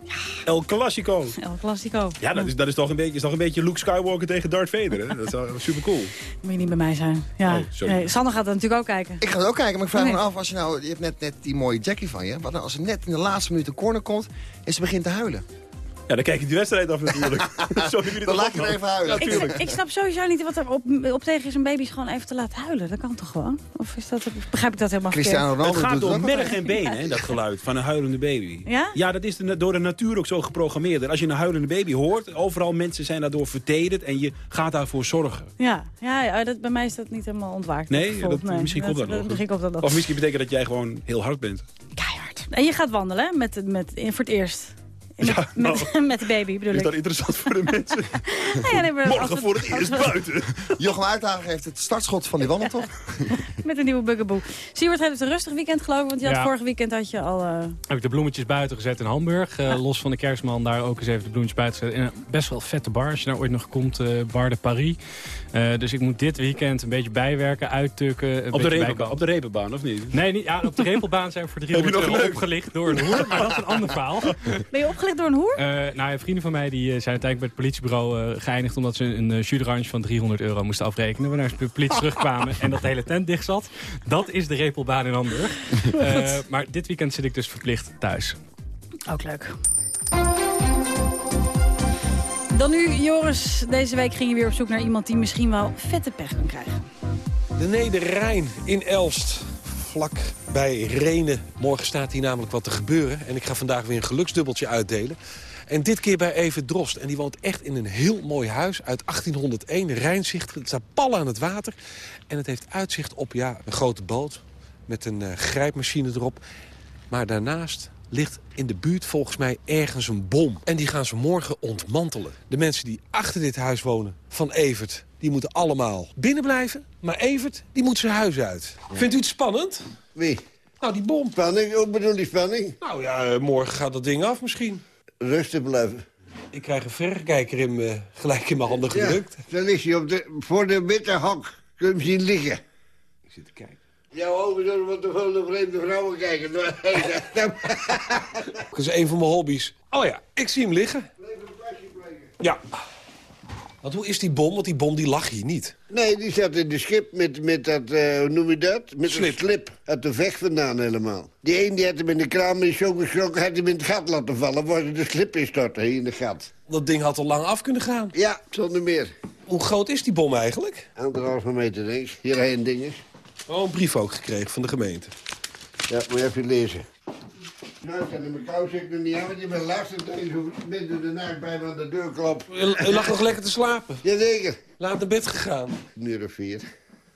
El Clasico. El Clasico. Ja, dat is, dat is, toch een beetje, is toch een beetje Luke Skywalker tegen Darth Vader. Hè? Dat is wel [laughs] super cool. Moet je niet bij mij zijn. Ja. Oh, sorry. nee, Sander gaat er natuurlijk ook kijken. Ik ga het ook kijken, maar ik vraag Nee. me af, als je nou, je hebt net, net die mooie Jackie van je. Wat nou als er net in de laatste minuut een corner komt en ze begint te huilen? Ja, dan kijk ik die wedstrijd af natuurlijk. [laughs] Zo jullie Dan laat je er even huilen. Ja, Ik, snap sowieso niet wat er op, op tegen is om baby's gewoon even te laten huilen. Dat kan toch gewoon? Of is dat, begrijp ik dat helemaal verkeerd? Het gaat door merg en been, hè, dat geluid van een huilende baby. Ja? Ja, dat is de, door de natuur ook zo geprogrammeerd. En als je een huilende baby hoort, overal mensen zijn daardoor vertederd en je gaat daarvoor zorgen. Ja, ja, ja dat, bij mij is dat niet helemaal ontwaakt. Nee, dat, misschien komt dat, nog. Misschien komt dat nog. Of misschien betekent dat jij gewoon heel hard bent. En je gaat wandelen hè, met, met, in- voor het eerst. Met, Ja, nou. met, [laughs] met de baby bedoel Is ik. dat interessant voor de mensen? [laughs] Ja, nee, Morgen voor het eerst buiten. Jochem Uitdagen heeft het startschot van die wandeltocht. [laughs] Met een nieuwe bugaboo. Siewert heeft een rustig weekend geloof ik. Want je had vorig weekend had je al... eh, Heb ik de bloemetjes buiten gezet in Hamburg. Eh, Los van de kerstman daar ook eens even de bloemetjes buiten gezet. In een best wel vette bar, als je daar ooit nog komt. eh, bar de Paris. Eh, dus ik moet dit weekend een beetje bijwerken, uittukken. Een Op de, beetje repenbaan, op de repenbaan, of niet? Nee, niet, ja, op de repelbaan zijn we voor Heb je 300 nog euro leuk? opgelicht door een hoer. Maar dat is een ander verhaal. Ben je opgelicht door een hoer? Eh, nou, ja, vrienden van mij die, eh, zijn uiteindelijk bij het politiebureau eh, geëindigd... omdat ze een uh, van 300 euro moesten afrekenen. Waarna ze de politie [laughs] terugkwamen en dat de hele tent dicht zat. Dat is de repelbaan in Hamburg. [laughs] Eh, maar dit weekend zit ik dus verplicht thuis. Ook leuk. Dan nu, Joris. Deze week ging je weer op zoek naar iemand die misschien wel vette pech kan krijgen. De Nederrijn in Elst, vlak bij Renen. Morgen staat hier namelijk wat te gebeuren. En ik ga vandaag weer een geluksdubbeltje uitdelen. En dit keer bij Even Drost. En die woont echt in een heel mooi huis uit 1801. Rijnzicht, het staat pal aan het water. En het heeft uitzicht op ja, een grote boot met een eh, grijpmachine erop. Maar daarnaast ligt in de buurt volgens mij ergens een bom. En die gaan ze morgen ontmantelen. De mensen die achter dit huis wonen van Evert... die moeten allemaal binnen blijven. Maar Evert, die moet zijn huis uit. Vindt u het spannend? Wie? Nou, die bom. Spanning? Hoe bedoel die spanning? Nou ja, eh, morgen gaat dat ding af misschien. Rustig blijven. Ik krijg een verrekijker in me, gelijk in mijn handen gedrukt. Ja, dan ligt hij op de, voor de witte hok. Kun je hem zien liggen. Ik zit te kijken. Jouw ogen zullen wat te veel naar vreemde vrouwen kijken. [laughs] Dat is een van mijn hobby's. Oh ja, ik zie hem liggen. Ja. Want hoe is die bom? Want die bom die lag hier niet. Nee, die zat in de schip met, met dat, eh, hoe noem je dat? Met een slip. Uit de vecht vandaan helemaal. Die een die had hem in de kraam is zo geschrokken, had hem in het gat laten vallen. Waar de slip instortte in het gat. Dat ding had al lang af kunnen gaan. Ja, zonder meer. Hoe groot is die bom eigenlijk? Anderhalve meter, denk ik. Hierheen ding is. Oh, een brief ook gekregen van de gemeente. Ja, moet je even lezen. Nou, ik mijn kou zit ik nog niet aan, want je bent midden de nacht bij me aan de deur klopt. U lag nog lekker te slapen? Jazeker. Laat naar bed gegaan? Vier.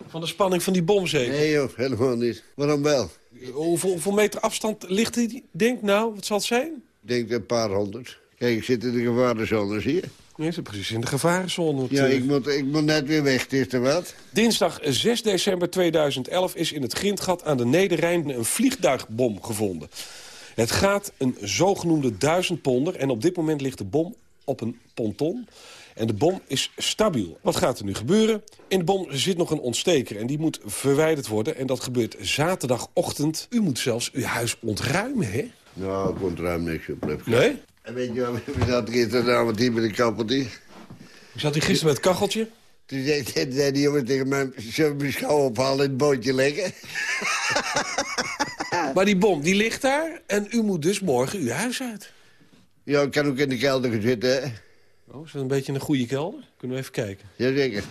Van de spanning van die bom zeker? Nee joh, helemaal niet. Waarom wel? Hoeveel, hoeveel meter afstand ligt die? Denk nou, wat zal het zijn? Ik denk een paar honderd. Kijk, ik zit in de gevarenzone, zie je? Nee, ze precies in de gevarenzone. Ja, ik moet, ik moet net weer weg, is er wat. Dinsdag 6 december 2011 is in het Grindgat aan de Nederrijn een vliegtuigbom gevonden. Het gaat een zogenoemde duizendponder en op dit moment ligt de bom op een ponton. En de bom is stabiel. Wat gaat er nu gebeuren? In de bom zit nog een ontsteker en die moet verwijderd worden. En dat gebeurt zaterdagochtend. U moet zelfs uw huis ontruimen, hè? Nou, ik ontruim niks op. Nee? En weet je wat, we zaten gisteravond hier met een kappeltje. Ik zat hier gisteren met het kacheltje. Toen zei, zei die jongen tegen mij, zullen we mijn schouw ophalen in het bootje leggen? [laughs] Maar die bom, die ligt daar en u moet dus morgen uw huis uit. Ja, ik kan ook in de kelder gaan zitten, hè? Oh, is dat een beetje een goede kelder? Kunnen we even kijken? Jazeker.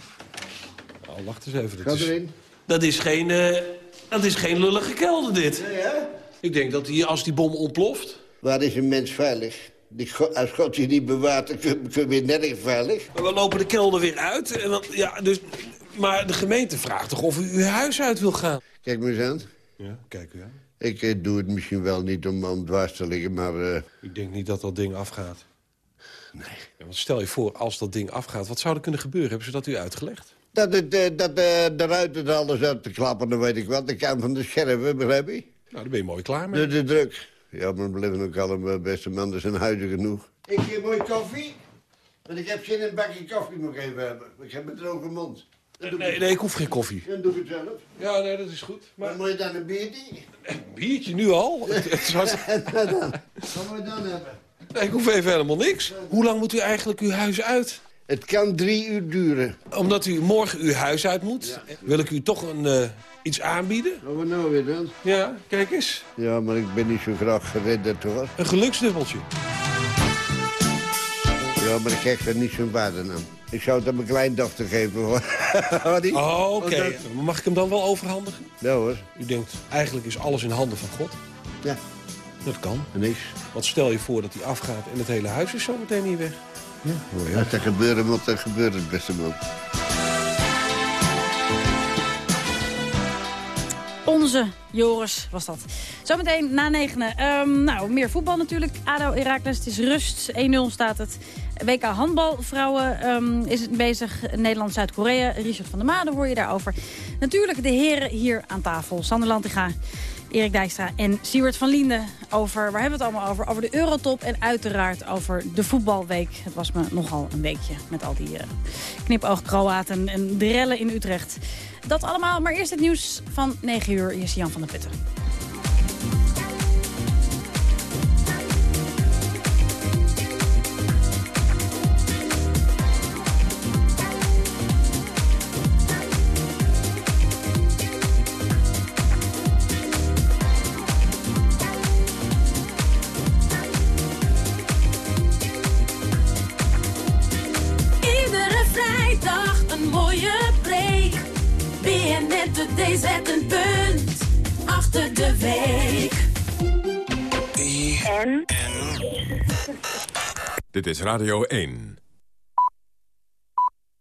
Nou, wacht eens even. Dat is, erin. dat is geen, eh, dat is geen lullige kelder, dit. Nee, hè? Ik denk dat hier, als die bom ontploft... Waar is een mens veilig? Als God je niet bewaart, dan kun kun je nergens veilig. We lopen de kelder weer uit. En dan, ja, dus, maar de gemeente vraagt toch of u uw huis uit wil gaan? Kijk me eens aan. Ja, kijk u aan. Ik eh, doe het misschien wel niet om, om dwars te liggen, maar... eh, Ik denk niet dat dat ding afgaat. Nee. want stel je voor, als dat ding afgaat, wat zou er kunnen gebeuren? Hebben ze dat u uitgelegd? dat het, eh, dat eh, de ruiten er alles uit te klappen, dan weet ik wat. De kant van de scherven, begrijp je? Nou, daar ben je mooi klaar mee. De, de druk. Ja, maar we blijven ook allemaal beste man, er zijn huizen genoeg. Ik geef mooi koffie. Want ik heb zin in een bakje koffie nog even hebben. Ik heb een droge mond. Dan doe Nee, ik- nee, ik hoef geen koffie. Dan doe ik het zelf. Ja, nee, dat is goed. Maar moet je dan een biertje? Een biertje nu al? [laughs] Het- het was- Wat dan? Wat moet je dan hebben? Nee, ik hoef even helemaal niks. Hoe lang moet u eigenlijk uw huis uit? Het kan drie uur duren. Omdat u morgen uw huis uit moet, wil ik u toch een, eh, iets aanbieden. Wat we nou weer dan? Ja, kijk eens. Ja, maar ik ben niet zo graag geredderd hoor. Een geluksdubbeltje. Ja, maar ik krijg er niet zo'n waarde aan. Ik zou het aan mijn kleindochter geven hoor. [laughs] Wat? Oh, oké. Mag ik hem dan wel overhandigen? Ja hoor. U denkt, eigenlijk is alles in handen van God. Ja. Dat kan. Niks. Want stel je voor dat hij afgaat en het hele huis is zo meteen niet weg. Ja. Als dat gebeuren moet, dan gebeurt het beste man. Onze Joris was dat. Zometeen na negenen. Ehm, nou, meer voetbal natuurlijk. ADO Heracles, het is rust. 1-0 staat het. WK handbal, vrouwen ehm, is het bezig. Nederland-Zuid-Korea. Richard van der Made hoor je daarover. Natuurlijk de heren hier aan tafel. Sander Lantiga, Erik Dijkstra en Siewert van Linden. Over, waar hebben we het allemaal over? Over de Eurotop en uiteraard over de voetbalweek. Het was me nogal een weekje met al die uh, knipoog-Kroaten en de rellen in Utrecht. Dat allemaal, maar eerst het nieuws van 9 uur. Hier is Jan van der Putten. Achter de week. Dit is Radio 1.